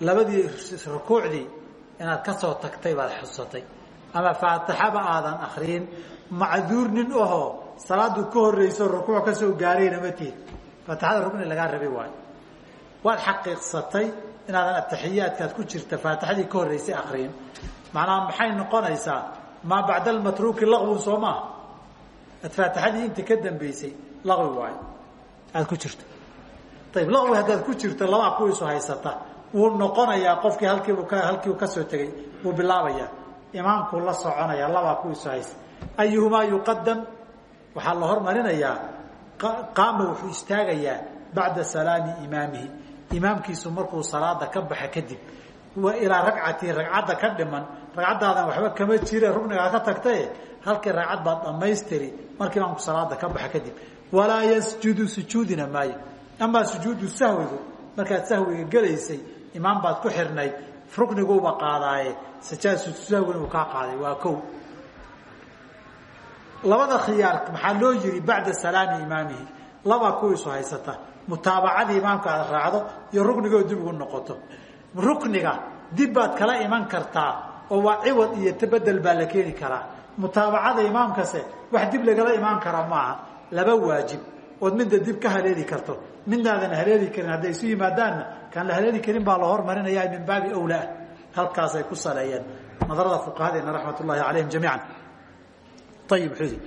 Speaker 2: labadii rukuucdii inaad ka soo tagtay baad xasuusatay ama faatixaba aadan akriyin macduur nin ahoo salaadu ka horreyso rukuuc ka soo gaarayna ma tihid. Faatixada rukni lagaa rabay waayo. Waad xaqiiqsatay inaadan atixiyaadkaad ku jirta faatixadii ka horreysay akriyin macnaha maxay noqonaysaa? Maa bacda almatruuki laqwun soo maaha ad faatixadii inta ka dambeysay laqwi waayo aada ku jirto. Ayib laqwi haddaad ku jirto labaa kuwiisu haysata. Wuu noqonayaa qofkii halkiibu ka halkiibu ka soo tegey wuu bilaabayaa imaamkuu la soconaya labaa kuwiisu haysa ayuhumaa yuqadam waxaa la hormarinayaa qaama wuxuu istaagayaa bacda salaami imaamihi. Imaamkiisu markuu salaada ka baxa kadib waa ilaa ragcatii ragcadda ka dhiman ragcaddaadan waxba kama jire ruknigaa ka tagtaye halkii ragcad baad dhammaystiri marka imaamku salaada ka baxa kadib. Walaa yasjudu sujuudina maayo. Amaa sujuudu sahwigu markaad sahwiga gelaysay imaam baad ku xirnayd rukniguuba qaadaaye sajaad sahwiguna uu kaa qaaday waa kow. Labada khiyaar maxaa loo yiri bacda salaami imaamihi? Labaa kuwiisu haysata mutaabacadii imaamka aad raacdo iyo ruknigoo dib ugu noqoto rukniga dib baad kala iman kartaa oo waa ciwad iyo tabedel baa la keeni karaa. Mutaabacada imaamkase wax dib lagala imaan kara maaha. Laba waajib. Ood midda dib ka haleeli karto. Midnaadan haleeli karin hadday isu yimaadaanna kaan la haleeli karin baa la hormarinaya min baabi awlaa. Halkaasay ku saleeyeen nadarada fuqahadeena raxmat ullahi calayhim jamiican. Ayib wuxuu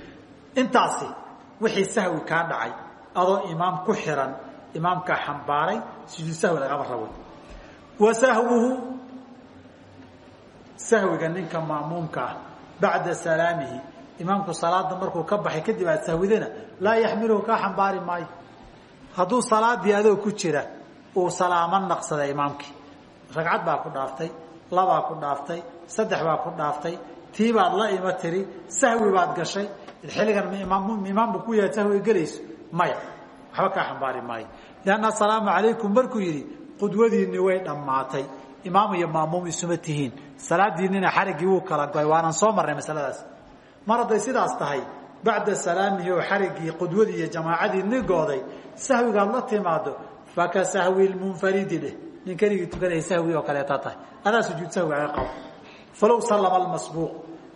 Speaker 2: intaasi wixii sahwi kaa dhacay adoo imaam ku xiran imaamkaa xambaaray sujuud sahwi lagama rabo wa sahwuhu sahwiga ninka ma'muumka ah bacda salaamihi. Imaamku salaada markuu ka baxay kadib aad sahwidana laa yaxmiluhu kaa xambaari maayo. Hadduu salaadii adoo ku jira uu salaamo naqsaday imaamkii. Ragcad baa ku dhaaftay labaa ku dhaaftay saddex baa ku dhaaftay tii baad la ima tiri sahwi baad gashay. Xilligan imaambu ku yaha sahwi gelayso maya waxba kaa xambaari maayo. Lianna asalaamu calaykum markuu yidhi qudwadiinni way dhammaatay. Imaam iyo maamuum isuma tihiin. Salaadiinnina xariggii wuu kala goay waanaan soo marnay masaladaas. Mar hadday sidaas tahay bacda salaamihi oo xariggii qudwadii iyo jamaacadii nigooday sahwigaad la timaado faka sahwi lmunfaridi dheh nin keligii tukanaya sahwi oo kaleeta tahay. Adaa sujuud sahwi aga qabo falow sallama almasbuuq.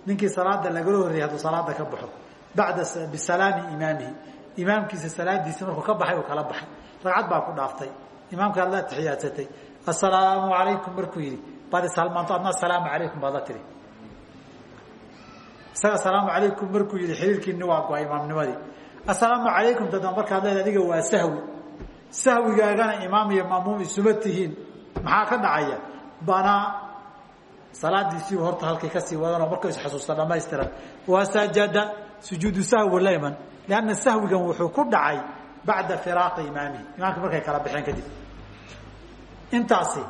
Speaker 2: Ninkii salaada lagala horreeyay hadduu salaada ka baxo. Bacda bisalaami imaamihi. Imaamkiisa salaadiisa markuu ka baxay uu kala baxay. Ragcad baa ku dhaaftay imaamka aad la atixiyaadsatay assalaamu calaykum markuu yidhi. Baad ishalmaanto adna asalaamu calaykum baad la tiri isaga asalaamu calaykum markuu yidhi xiriirkiini waa go-a imaamnimadii. Assalaamu calaykum dadba markaad leeda adiga waa sahwi. Sahwigaagana imaam iyo maamuum isuma tihiin. Maxaa ka dhacaya? Banaa salaadiisiibu horta halkay ka sii wadanoo markuu isxasuusta dhamaystiran waa sajada sujuudu sahwi la iman lianna sahwigan wuxuu ku dhacay bacda firaaqi imaamihi. Imaamka markay kala baxeen kadib intaasi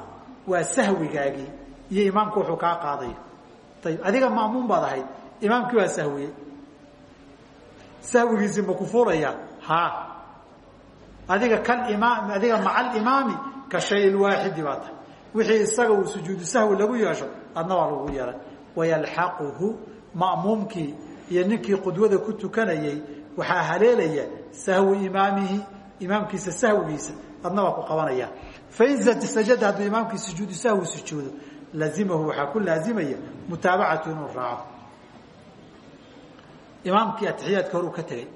Speaker 2: waa sahwigaagii iyo imaamku wuxuu kaa qaadayo ayib adiga maamuum baad ahayd imaamkii waa sahwiye. Sahwigiisii ma ku fuulaya ha adiga kal imaam adiga maca alimaami ka shay lwaaxidi baa tahay. Wixii isaga uu sujuudu sahwi lagu yeesho adna waa lagu yeelay wayalxaquhu ma'muumkii iyo ninkii qudwada ku tukanayay waxaa haleelaya sahwi imaamihi imaamkiisa sahwigiisa adna waa ku qabanaya fain sajada hadduu imaamkii sujuudu sahwi sujuudo lazimahu waxaa ku laazimaya mutaabacatu inuu raaco imaamkii atixiyaadka horuu ka tegey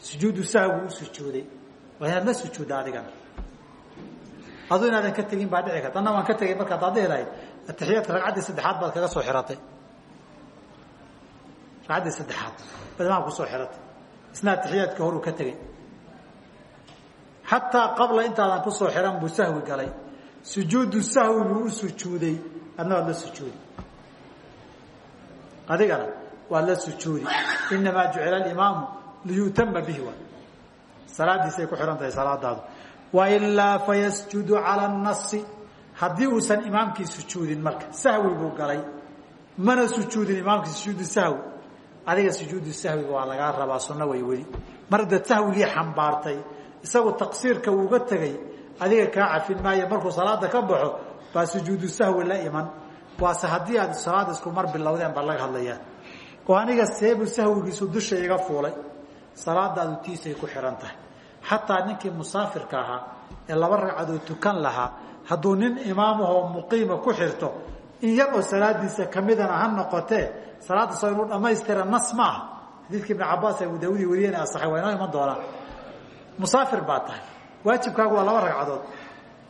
Speaker 2: sujuudu sahwi u sujuuday waa inaad la sujuudda adigana aduu inaadan ka tegin baa dhici karta anna waan ka tegay markaad hadhihi lahayd atixiyaadka ragcaddii saddexaad baad kaga soo xiratay ragcaddii saddexaad baad imaamka ku soo xiratay isna atixiyaadka horuu ka tegey xataa qabla intaadan ku soo xiran buu sahwi galay. Sujuudu sahwi buu u sujuuday. Adna waad la sujuudi. Adigana waad la sujuudi. Inamaa jucila alimaamu liyutama bihi wa. Salaadiisay ku xihan tahay salaadaadu wailaa fayasjudu cala nasi haddii uusan imaamkii sujuudin marka sahwi buu galay. Mana sujuudin imaamkii sujuudu sahwi. Adiga sujuudu sahwiga waa lagaa rabaa sunno way weli. Mar haddaad sahwigii xambaartay isagu taqsiirka uuga tegay adiga kaa cafin maayo markuu salaada ka baxo baa sujuudu sahwi la iman. Waase haddii aad salaada isku mar bilowdeen baa laga hadlayaa. Oo aniga seebuu sahwigiisu dusha iga fuulay. Salaadaadu tiisay ku xihan tahay. Xataa ninkii musaafirka ahaa ee laba ragcadood tukan lahaa hadduu nin imaamahoo muqiima ku xirto in yar oo salaadiisa kamidana ha noqotee salaadda soo inuu dhamaystira nas ma aha. Xadiidka ibn cabaas abu daawudi wariyeen asaxay waa inoo iman doonaa musaafir baa tahay. Waajibkaagu waa laba ragcadood.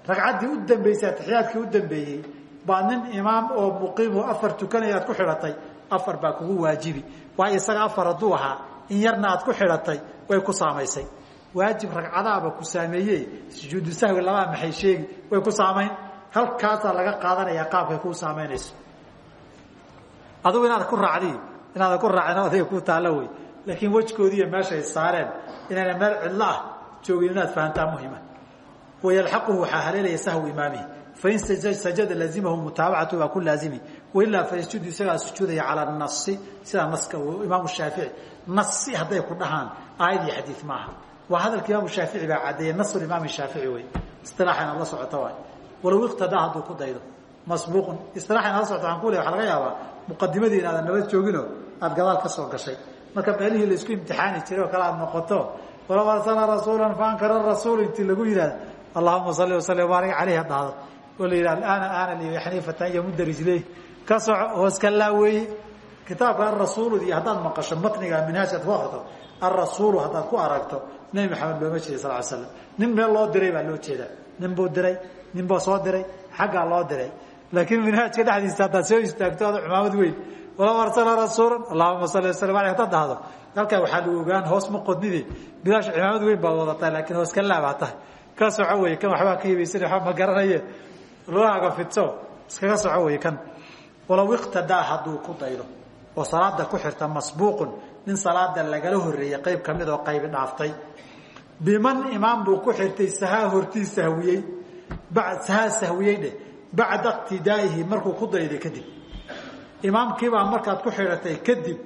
Speaker 2: Ragcaddii u dambeysay atixiyaadkii u dambeeyey baa nin imaam oo muqiim oo afar tukanaya aad ku xidhatay afar baa kugu waajibi. Waayo isaga afar hadduu ahaa in yarna aad ku xidhatay way ku saamaysay. Waajib ragcadaaba ku saameeye sujuudu sahwi labaa maxay sheegi way ku saamayn. Halkaasaa laga qaadanaya qaabkay kuu saamaynayso. Adugu inaad ku raacdi inaadan ku raacin adiga ku taalla wey laakiin wejkoodiiyo meeshay saareen inayna meel cidlo ah joogin inaad fahantaa muhima wayalxaquhu waxaa haleelaya sahwu imaamihi fain sajada lazimahu mutaabacatu baa ku laazimi. Wailaa fayasjudu isagaa sujuudaya cala nasi sidaa naska imaamu shaafici. Nasi hadday ku dhahaan aayad iyo xadiid maaha. Waa hadalka imaamu shaafici baa caddeeyey nasu imaam shaafici wey isilaaxa inaad la socoto waay. Walow iqtadaa hadduu ku daydo. Masbuuqun. Isilaaxa inaad la socoto waxaan ku leey waxa laga yaabaa muqadimadii inaadan nabad jooginoo aada gadaal ka soo gashay marka meelihii la isku imtixaani jiray oo kale aad noqoto walaw arsala rasuula faankara rasuul intii lagu yidhahdo allahuma salli wasalli wabaarik caleyh hadhahdo oo la yidhah aana aana li xaniifatan iyo mudarijley ka soco hoos ka laaweeye kitaabka arasuulu iyo haddaad maqasho matniga minhaaj aad ku akrto arasuulu haddaad ku aragto nebi maxamed looma jeeda sal slam nin meel loo diray baa loo jeedaa. Nin buu diray nin buu soo diray xaggaa loo diray. Laakiin minhaajka dhexdiisa haddaad soo istaagto ada cumaamad weyn walaw arsala rasuulan allahuma salli wasalam aleyh hadaad dhahdo halkaa waxaa lagu ogaan hoos ma qodnide bilaash cimaamad weyn baad wadataa laakiin hoos ka laabaa tahay ka soco wey kan waxbaa ka hibaysan waxba ma garanaye. Loohaga fidso iskaga soco wey kan. Walow iqtadaa hadduu ku daydo oo salaada ku xirta masbuuqun nin salaada lagala horeeyey qayb ka mid oo qaybi dhaaftay. Biman imaam buu ku xirtay sahaa hortii sahwiyey. Sahaa sahwiyey dheh bacda iqtidaa'ihi markuu ku dayday kadib imaamkiibaa markaad ku xidhatay kadib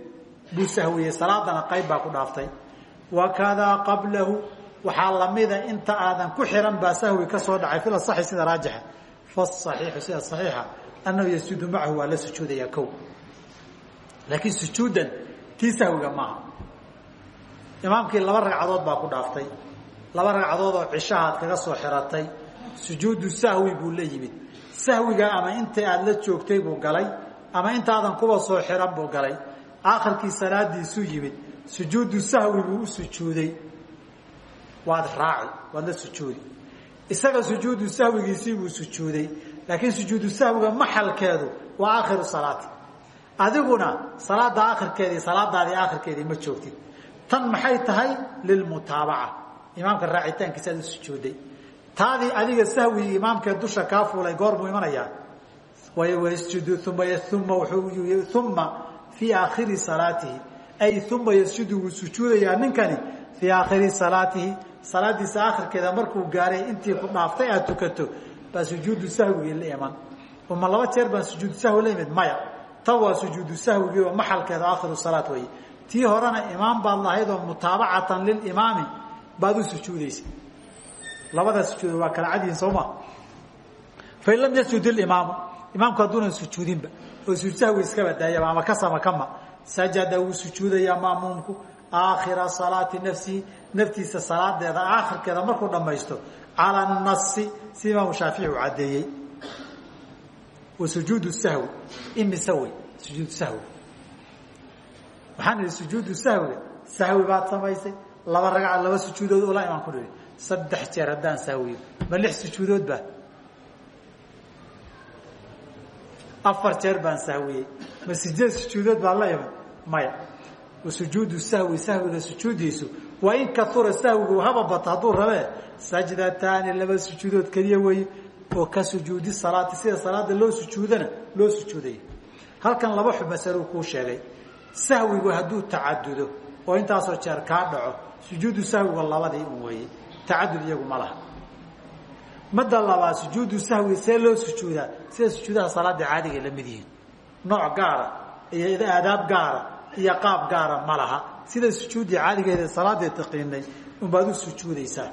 Speaker 2: buu sahwiyey salaadana qayb baa ku dhaaftay. Wakadaa qablahu waxaa lamida inta aadan ku xihan baa sahwi ka soo dhacay asaxi sida raajixa. Fasaxiixu sida saxiixa annahu yasuudu macahu waa la sujuudayaa kow. Laakiin sujuudan tii sahwiga maaha imaamkii laba ragcadood baa ku dhaaftay. Laba ragcadood oo cishahaad kaga soo xiratay sujuudu sahwi buu la yimid. Sahwiga ama inta aada la joogtay buu galay ama intaadan kuwa soo xiran buu galay. Aakhirkii salaadiisuu yimid sujuudu sahwi buu u sujuuday. Waad raaci waad la sujuudi. Isaga sujuudu sahwigiisii buu sujuuday laakiin sujuudu sahwiga maxalkeedu waa aakhiru salaati adiguna salaada aakhirkeedii salaadaadii aakhirkeedii ma joogtid. Tan maxay tahay? Lilmutaabaca imaamka raacitaankiisa sujuuday. Taadii adiga sahwigii imaamkee dusha kaa fuulay goor buu imanayaa wysjudu uma uma fii aakhiri salaatihi. Ay uma yasjudu wuu sujuudayaa ninkani fii aakhiri salaatihi. Salaadiisa aakhirkeeda markuu gaaray intii ku dhaaftay aad tukato baa sujuudu sahwigii la iman. Uma laba jeer baan sujuudu sahwi la imid maya. Tan waa sujuudu sahwigii oo maxalkeeda aakhiru salaat weeye. Tii horena imaam baad lahayd oo mutaabacatan lilimaami baad u sujuudaysa labada sujuud waa kala cadyihin sooma fain lam yasjud ilimaamu imaamku hadduunan sujuudinba oo sujuud sahwi iska badaayaba ama kasama kama sajada wuu sujuudayaa maamuumku aakhira salaati nafsihi naftiisa salaadeeda aakhirkeeda markuu dhammaysto cala nasi si imaamu shaafici uu caddeeyey. Wa sujuudu sahwi imise wey sujuudu sahwi. Waxaan idhi sujuudu sahwiga sahwi baad samaysay laba ragca laba sujuudood ula imaan ku dhihi saddex jeer haddaan sahwiyo ma lix sujuudood ba afar jeer baan sahwiyey. Ma sideed sujuudood baan la iman? Maya. Sujuudu sahwi sahwiga sujuudiisu waa in kaura sahwigu haba bato hadduu rabee sajdataani laba sujuudood keliya weeye oo ka sujuudi salaati sida salaada loo sujuudana loo sujuudaya. Halkan laba masalo kuu sheegay. Sahwigu hadduu tacadudo oo intaasoo jeer kaa dhaco sujuudu sahwiga labadii un weeye. Tacadud iyagu ma laha madda labaad sujuudu sahwi see loo sujuudaa sida sujuudaha salaada caadiga la mid yihiin. Nooc gaara iyo aadaab gaara iyo qaab gaara ma laha. Sida sujuuddii caadigeeda salaadee taqiinay unbaad u sujuudaysaa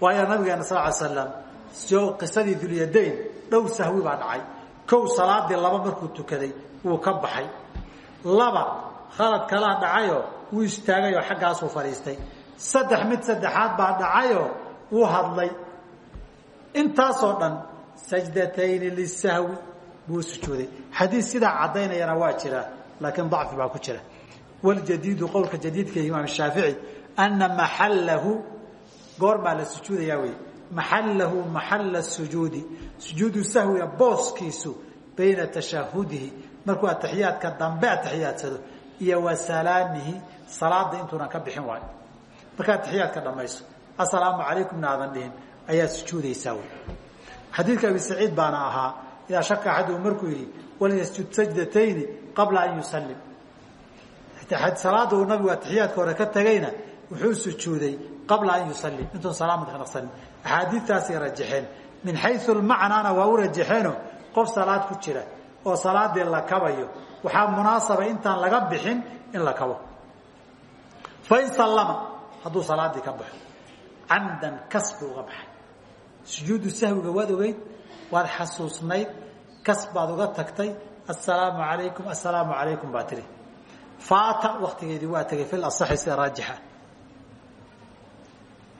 Speaker 2: waayo nabigeena sal ly slam qisadii dulyadayn dhow sahwi baa dhacay. Kow salaadii laba markuu tukaday wuu ka baxay. Laba khalad kalaa dhacayoo wuu istaagayoo xaggaasuu fadhiistay. Saddex mid saddexaad baa dhacayoo wuu hadlay intaasoo dhan sajdatayni lisahwi buu sujuuday xadiis sidaa caddaynayana waa jiraa laakiin dacfi baa ku jira. Waljadiidu qowlka jadiidka imaam shaafici ana maxallahu goormaa la sujuudayaa wey maxallahu maxalla sujuudi. Sujuudu sahwiga booskiisu bayna tashahudihi. Markuu ataxiyaadka dambe atixiyaadsado iyo wa salaamihi salaada intuunan ka bixin waayo. Markaa ataxiyaadka dhamayso assalaamu calaykumna aadan dhihin ayaad sujuudaysaa wey. Xadiidka abi saciid baana ahaa idaa shaka axaduhu markuu yidhi walyasjud sajdatayni qabla an yusallim. Salaada uu nabigu atixiyaadka hore ka tegayna wuxuu sujuuday qabla an yusallim. Intuun salaamka naqsanin. Axaadiistaasay rajaxeen. Min xayu lmacnaana waa u rajaxeeno qof salaad ku jira oo salaadii la kabayo waxaa munaasaba intaan laga bixin in la kabo. Fain sallama hadduu salaadii ka baxo camdan kas buu uga baxay sujuudu sahwiga waad ogeyd waad xasuusnayd kas baad uga tagtay assalaamu alaykum assalaamu calaykum baa tiri. Faata waktigeedii waa tegay fil asaxi sida raajixa.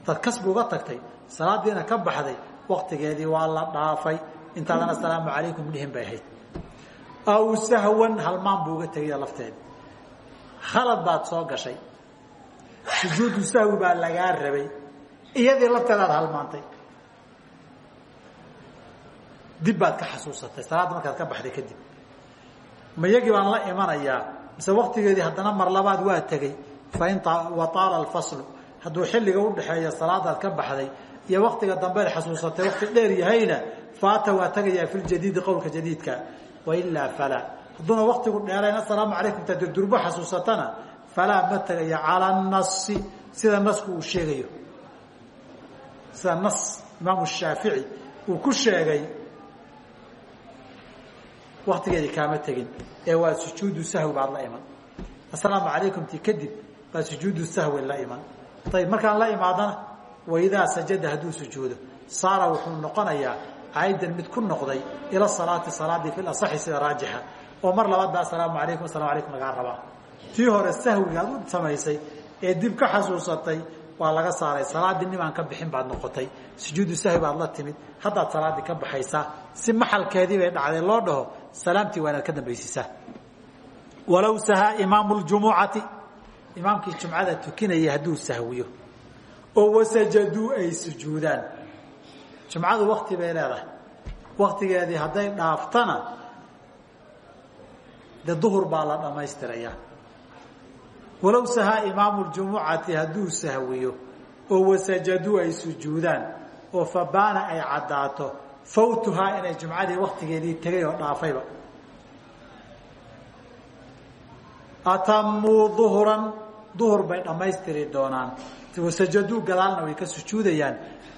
Speaker 2: Dad kas buu uga tagtay salaadiina ka baxday waktigeedii waa la dhaafay. Intaadan assalaamu calaykum dhihin bay ahayd. Aw sahwan halmaan buu uga tegaya lafteeda khalad baad soo gashay. Sujuudu sahwi baa lagaa rabay. Iyadii lafteedaad halmaantay dib baad ka xasuusatay salaadda markaad ka baxday kadib. Ma yagii baan la imanayaa mise waktigeedii haddana mar labaad waa tegey fain wataala alfaslu hadduu xilliga udhaxeeya salaadaad ka baxday iyo waktiga dambeed xasuusatay wakti dheer yahayna faata waa tegayaa fi ljadiidi qowlka jadiidka. Wailaa falaa hadduuna waktigu dheerayn asalaamu calaykum ta durdurbo xasuusatana falaa ma tegaya cala nasi sida nasku uu sheegayo. Sida nas imaamu shaafici uu ku sheegay waktigeedii kaama tegin ee waa sujuudu sahwi baad la iman. Asalaamu calaykum ti kadib baa sujuudu sahwi la iman. Ayib markaan la imaadana waidaa sajada hadduu sujuudo saara wuxuu noqonayaa caydan mid ku noqday ila salaati salaadii fi asaxi sida raajixa oo mar labaad ba asalaamu alaykum asalamu alaykum lagaa rabaa. Tii hore sahwiga aad u samaysay ee dib ka xasuusatay waa laga saaray. Salaaddii nimaan ka bixin baad noqotay. Sujuudu sahwi baad la timid. Haddaad salaaddii ka baxaysaa si maxalkeedii bay dhacday loo dhaho salaamtii waa inaad ka dambaysiisaa. Walow sahaa imaamu ljumucati imaamkii jumcada tukinayay hadduu sahwiyo. Oo wasajaduu ay sujuudaan. Jumcadu wakti bay leedahay. Waktigeedii hadday dhaaftana de duhur baa la dhammaystirayaa walow sahaa imaamu ljumucati hadduu sahwiyo oo wasajaduu ay sujuudaan oo fabaana ay caddaato fawtuhaa inay jumcadii waktigeedii tegay oo dhaafayba. Atamuu duhuran duhur bay dhammaystiri doonaan. Wasajaduu gadaalna way ka sujuudayaan.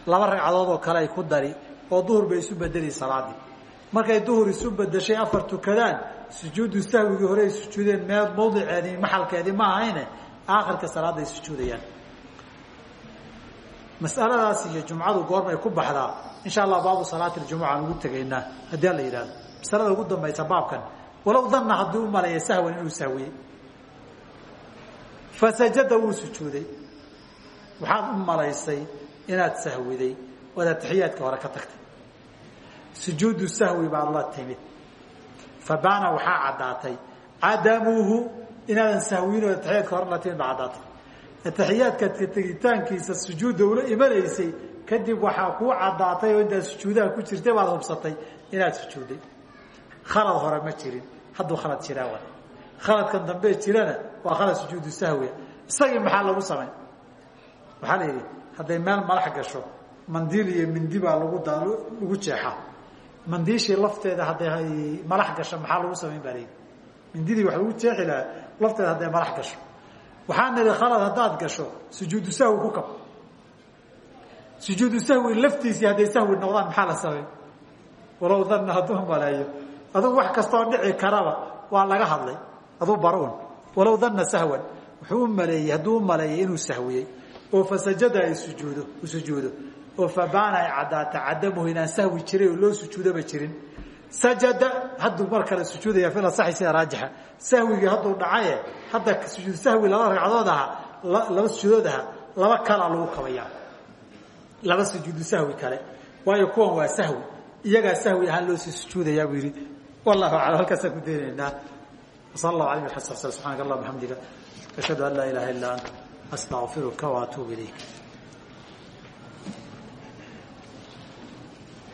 Speaker 2: Laba ragcadood oo kale ay ku dari oo duhur bay isu bedeli salaadii. Markay duhur isu bedeshay afar tukadaan sujuudu sahwigii hore ay sujuudeen meel mawdiceedii maxalkeedii ma ahayne aakhirka salaadda ay sujuudayaan. Mas'aladaas iyo jumcadu goormay ku baxdaa insha allah baabu salaati ljumuca aan ugu tegaynaa haddii ala yidhahdo masalada ugu dambaysa baabkan walow danna haddii u maleeya sahwan inuu sahwiyey. Fasajada wuu sujuuday. Waxaad u malaysay inaad sahwiday ood atixiyaadka hore ka tagtay. Sujuudu sahwi baad la timid fabaana waxaa caddaatay. Cadamuhu inaadan sahwiyin oo atixiyaadka hore la timid baa caddaatay. Atixiyaadka tegitaankiisa sujuudda ula imanaysay kadib waxaa kuu caddaatay oo intaad sujuudaha ku jirtay baad hubsatay inaad sujuudday khalad hore ma jirin hadduu khalad jiraa wa khaladkan dambee jirana waa khalad sujuudu sahwiya isagii maxaa lagu samay? Waxaa la yidhi hadday meel malax gasho mandiil iyo mindi baa lagu lagu jeexaa mandiishii lafteeda hadday malax gasho maxaa lagu samayn baa layidhi mindidii wax lagu jeexi lahaa lafteeda hadday malax gasho. Waxaa nidhi khalad haddaad gasho sujuudu sahwi ku kab sujuudu sahwi laftiisii hadday sahwi noqdaan maxaa la samay walow danna hadduu maleeyo adugu wax kastaoo dhici karaba waa laga hadlay. Aduu baruun walow danna sahwan wuxuu u maleeyey hadduu u maleeyey inuu sahwiyey oo fasajada ay sujuudo u sujuudo oo fabaana ay caddaata cadamuhu inaan sahwi jiray oo loo sujuudoba jirin. Sajada hadduu mar kale sujuudaya fil asaxi sida raajixa. Sahwigii hadduu dhacaye hadda sujuud sahwi laba ragcadood aha laba sujuudood aha laba kalaa lagu kabayaa. Laba sujuudu sahwi kale. Waayo kuwan waa sahwi. Iyagaa sahwi ahaan loo sii sujuudayaa buu yidhi. Wallahu aclam halkaasaan ku daynaynaa. Sal allahu alayh xasan subxaanaka allah bxamdiga ashhadu an laa ilaha illa ant astaqfiruka waatuub ilayk